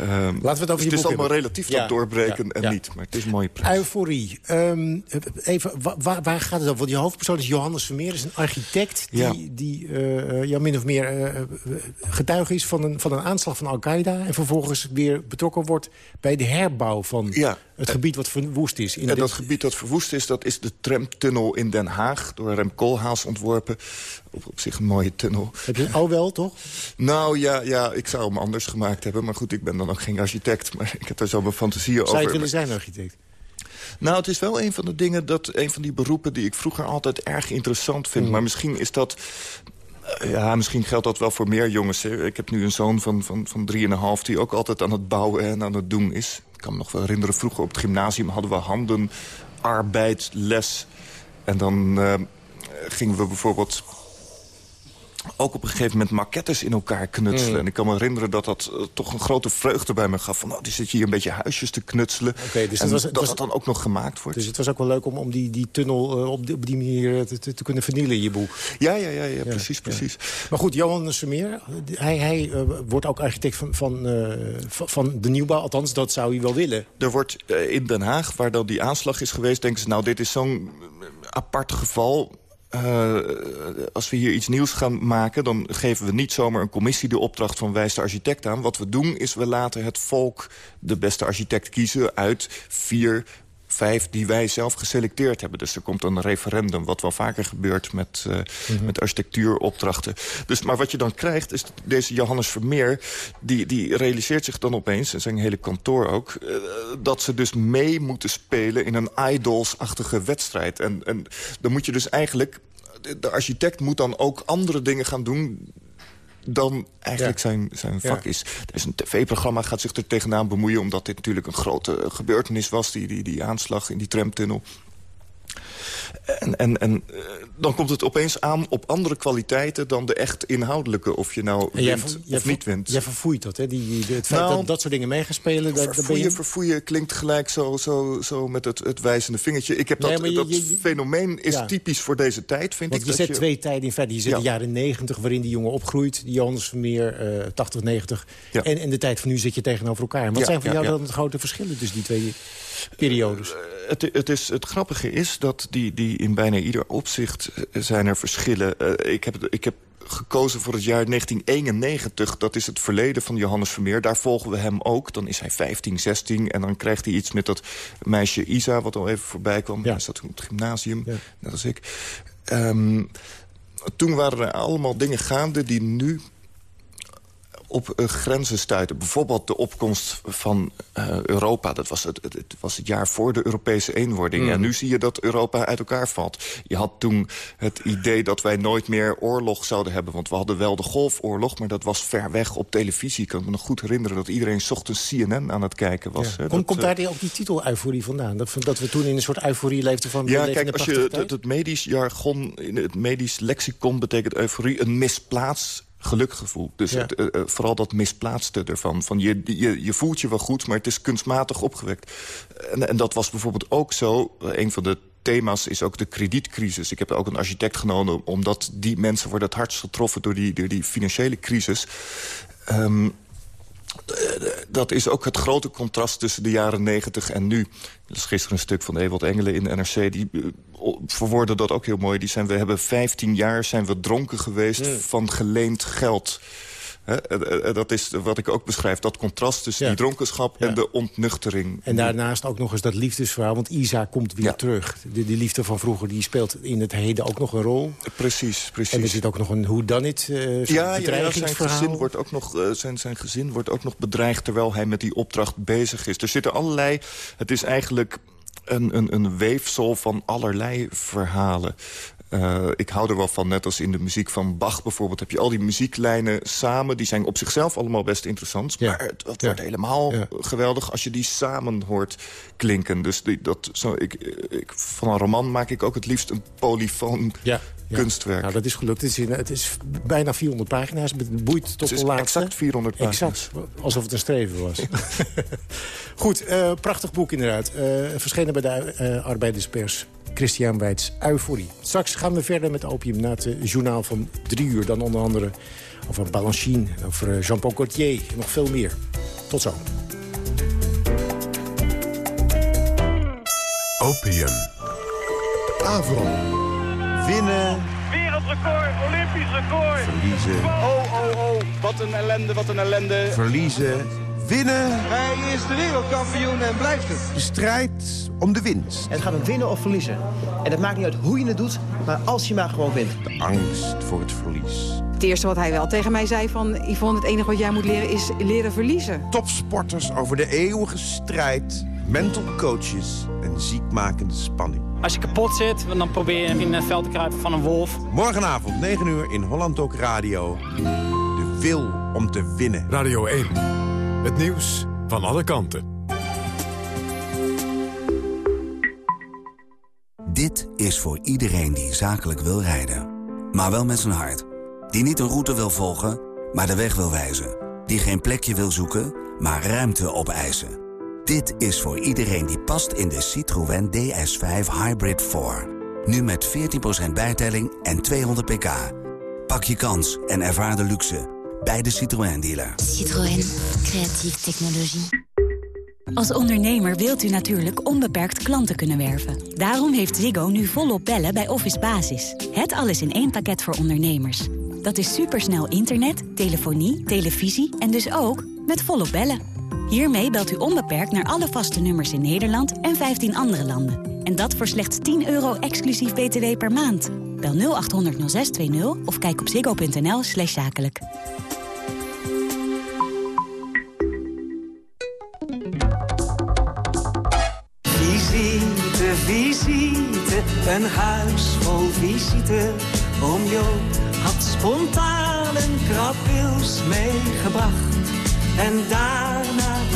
Um, Laten we het over dus je Het is allemaal hebben. relatief ja, dat doorbreken ja, en ja. niet, maar het is een mooie prijs. Euforie. Um, even, waar, waar, gaat het over? Want die hoofdpersoon is Johannes Vermeer, is een architect... die, die uh, ja, min of meer getuige is van een, van een aanslag van Al-Qaeda... en vervolgens weer betrokken wordt bij de herbouw van het gebied wat verwoest is. In en dat gebied dat verwoest is, dat is de tramtunnel in Den Haag... door Rem Koolhaas ontworpen. Op, op zich een mooie tunnel. Heb je al wel, toch? Nou ja, ja, ik zou hem anders gemaakt hebben. Maar goed, ik ben dan ook geen architect. Maar ik heb daar zo mijn fantasieën over. Zou je willen zijn architect? Nou, het is wel een van de dingen, dat, een van die beroepen... die ik vroeger altijd erg interessant vind. Mm. Maar misschien is dat... Ja, misschien geldt dat wel voor meer jongens. Hè. Ik heb nu een zoon van, van, van 3,5 die ook altijd aan het bouwen en aan het doen is. Kan me nog wel herinneren, vroeger op het gymnasium hadden we handen, arbeid, les. En dan uh, gingen we bijvoorbeeld ook op een gegeven moment maquettes in elkaar knutselen. Mm. En ik kan me herinneren dat dat uh, toch een grote vreugde bij me gaf. Van, nou, die zit hier een beetje huisjes te knutselen. Okay, dus en was, dat was, dat dan ook nog gemaakt wordt. Dus het was ook wel leuk om, om die, die tunnel uh, op, die, op die manier te, te, te, kunnen vernielen in je boek. Ja, ja, ja, ja, ja precies, precies. Maar goed, Johan Semeer, hij, hij uh, wordt ook architect van, van, van de nieuwbouw. Althans, dat zou hij wel willen. Er wordt in Den Haag, waar dan die aanslag is geweest... denken ze, nou, dit is zo'n apart geval uh, als we hier iets nieuws gaan maken... dan geven we niet zomaar een commissie de opdracht van wijs de architect aan. Wat we doen is we laten het volk de beste architect kiezen... uit vier vijf die wij zelf geselecteerd hebben. Dus er komt een referendum, wat wel vaker gebeurt met, uh, met architectuuropdrachten. Dus, maar wat je dan krijgt, is deze Johannes Vermeer... die, die realiseert zich dan opeens, en zijn hele kantoor ook... Uh, dat ze dus mee moeten spelen in een idols-achtige wedstrijd. En, en dan moet je dus eigenlijk... De architect moet dan ook andere dingen gaan doen dan eigenlijk zijn, zijn vak is. Er is een tv-programma, gaat zich er tegenaan bemoeien... omdat dit natuurlijk een grote gebeurtenis was, die, die, die aanslag in die tramtunnel. En, en, en uh, dan komt het opeens aan op andere kwaliteiten dan de echt inhoudelijke. Of je nou en wint of niet wint. Jij verfoeit dat, hè? Die, die, het feit nou, dat dat soort dingen meegespeeld. Verfoeien, je... verfoeien klinkt gelijk zo, zo, zo met het, het wijzende vingertje. Ik heb dat, je, dat je, fenomeen is ja. typisch voor deze tijd, vind Want ik. je zet twee tijden in feite. Je zet de jaren 90, waarin die jongen opgroeit. Die Johannes Vermeer, uh, 80, 90. En, en de tijd van nu zit je tegenover elkaar. Wat zijn voor jou dan de grote verschillen tussen die twee periodes? Uh, het, het, is, het grappige is dat die, die in bijna ieder opzicht zijn er verschillen. Uh, ik, heb, ik heb gekozen voor het jaar 1991. Dat is het verleden van Johannes Vermeer. Daar volgen we hem ook. Dan is hij 15, 16 en dan krijgt hij iets met dat meisje Isa... wat al even voorbij kwam. Ja. Hij zat toen op het gymnasium, ja. net als ik. Um, toen waren er allemaal dingen gaande die nu op uh, grenzen stuiten. Bijvoorbeeld de opkomst van uh, Europa. Dat was het, het, het, was het jaar voor de Europese eenwording. Mm. En nu zie je dat Europa uit elkaar valt. Je had toen het idee dat wij nooit meer oorlog zouden hebben. Want we hadden wel de Golfoorlog, maar dat was ver weg op televisie. Ik kan me nog goed herinneren dat iedereen 's ochtends CNN aan het kijken was. Ja. Hè? Kom, dat, komt daar die, ook die titel euforie vandaan? Dat, dat we toen in een soort euforie leefden van... Ja, kijk, als je het, het medisch jargon, in het medisch lexicon betekent euforie... een misplaatst gelukgevoel. Dus ja. het, uh, vooral dat misplaatste ervan. Van je, je, je voelt je wel goed, maar het is kunstmatig opgewekt. En, en dat was bijvoorbeeld ook zo. Uh, een van de thema's is ook de kredietcrisis. Ik heb ook een architect genomen... omdat die mensen worden het hardst getroffen door die, door die financiële crisis. Um, dat is ook het grote contrast tussen de jaren 90 en nu. Dat is gisteren een stuk van Ewald Engelen in de NRC. Die uh, verwoorden dat ook heel mooi. Die zijn, we hebben 15 jaar zijn we dronken geweest mm. van geleend geld. He, dat is wat ik ook beschrijf. Dat contrast tussen ja. die dronkenschap ja. en de ontnuchtering. En daarnaast ook nog eens dat liefdesverhaal. Want Isa komt weer ja. terug. Die, die, liefde van vroeger die speelt in het heden ook nog een rol. Precies, precies. En er zit ook nog een hoe dan het uh, ja, ja, zijn gezin, wordt ook nog, zijn, zijn gezin wordt ook nog bedreigd... terwijl hij met die opdracht bezig is. Er zitten allerlei... Het is eigenlijk een, een, een weefsel van allerlei verhalen. Uh, ik hou er wel van, net als in de muziek van Bach bijvoorbeeld... heb je al die muzieklijnen samen. Die zijn op zichzelf allemaal best interessant. Ja. Maar het, het ja. wordt helemaal ja. geweldig als je die samen hoort klinken. Dus die, dat, zo, ik, ik, van een roman maak ik ook het liefst een polyfoon kunstwerk. Nou, dat is gelukt. Het is, in, het is bijna 400 pagina's. Het boeit tot het de laatste. exact 400 pagina's. Exact, alsof het een streven was. Goed, uh, prachtig boek inderdaad. Uh, verschenen bij de uh, Arbeiderspers. Christian Weits Euforie. Straks gaan we verder met Opium na het journaal van drie uur. Dan onder andere over Balanchine, over Jean-Paul Gaultier en nog veel meer. Tot zo. Opium. Avro. Winnen. Wereldrecord, Olympisch record. Verliezen. Oh, oh, oh. Wat een ellende, wat een ellende. Verliezen. Winnen. Hij is de wereldkampioen en blijft het. De strijd om de winst. Het gaat om winnen of verliezen. En dat maakt niet uit hoe je het doet, maar als je maar gewoon wint. De angst voor het verlies. Het eerste wat hij wel tegen mij zei van... Yvonne, het enige wat jij moet leren is leren verliezen. Topsporters over de eeuwige strijd. Mental coaches en ziekmakende spanning. Als je kapot zit, dan probeer je in het veld te kruipen van een wolf. Morgenavond, 9 uur, in Holland ook Radio. De wil om te winnen. Radio 1. Het nieuws van alle kanten. Dit is voor iedereen die zakelijk wil rijden. Maar wel met zijn hart. Die niet een route wil volgen, maar de weg wil wijzen. Die geen plekje wil zoeken, maar ruimte opeisen. Dit is voor iedereen die past in de Citroën DS5 Hybrid 4. Nu met 14% bijtelling en 200 pk. Pak je kans en ervaar de luxe bij de Citroën dealer. Citroën, creatieve technologie. Als ondernemer wilt u natuurlijk onbeperkt klanten kunnen werven. Daarom heeft Ziggo nu volop bellen bij Office Basis. Het alles in één pakket voor ondernemers. Dat is supersnel internet, telefonie, televisie en dus ook met volop bellen. Hiermee belt u onbeperkt naar alle vaste nummers in Nederland en 15 andere landen. En dat voor slechts 10 euro exclusief btw per maand. Bel 0800 0620 of kijk op ziggo.nl slash zakelijk. Visite, visite, een huis vol visite. Oom Jo had spontaan een meegebracht. En daarna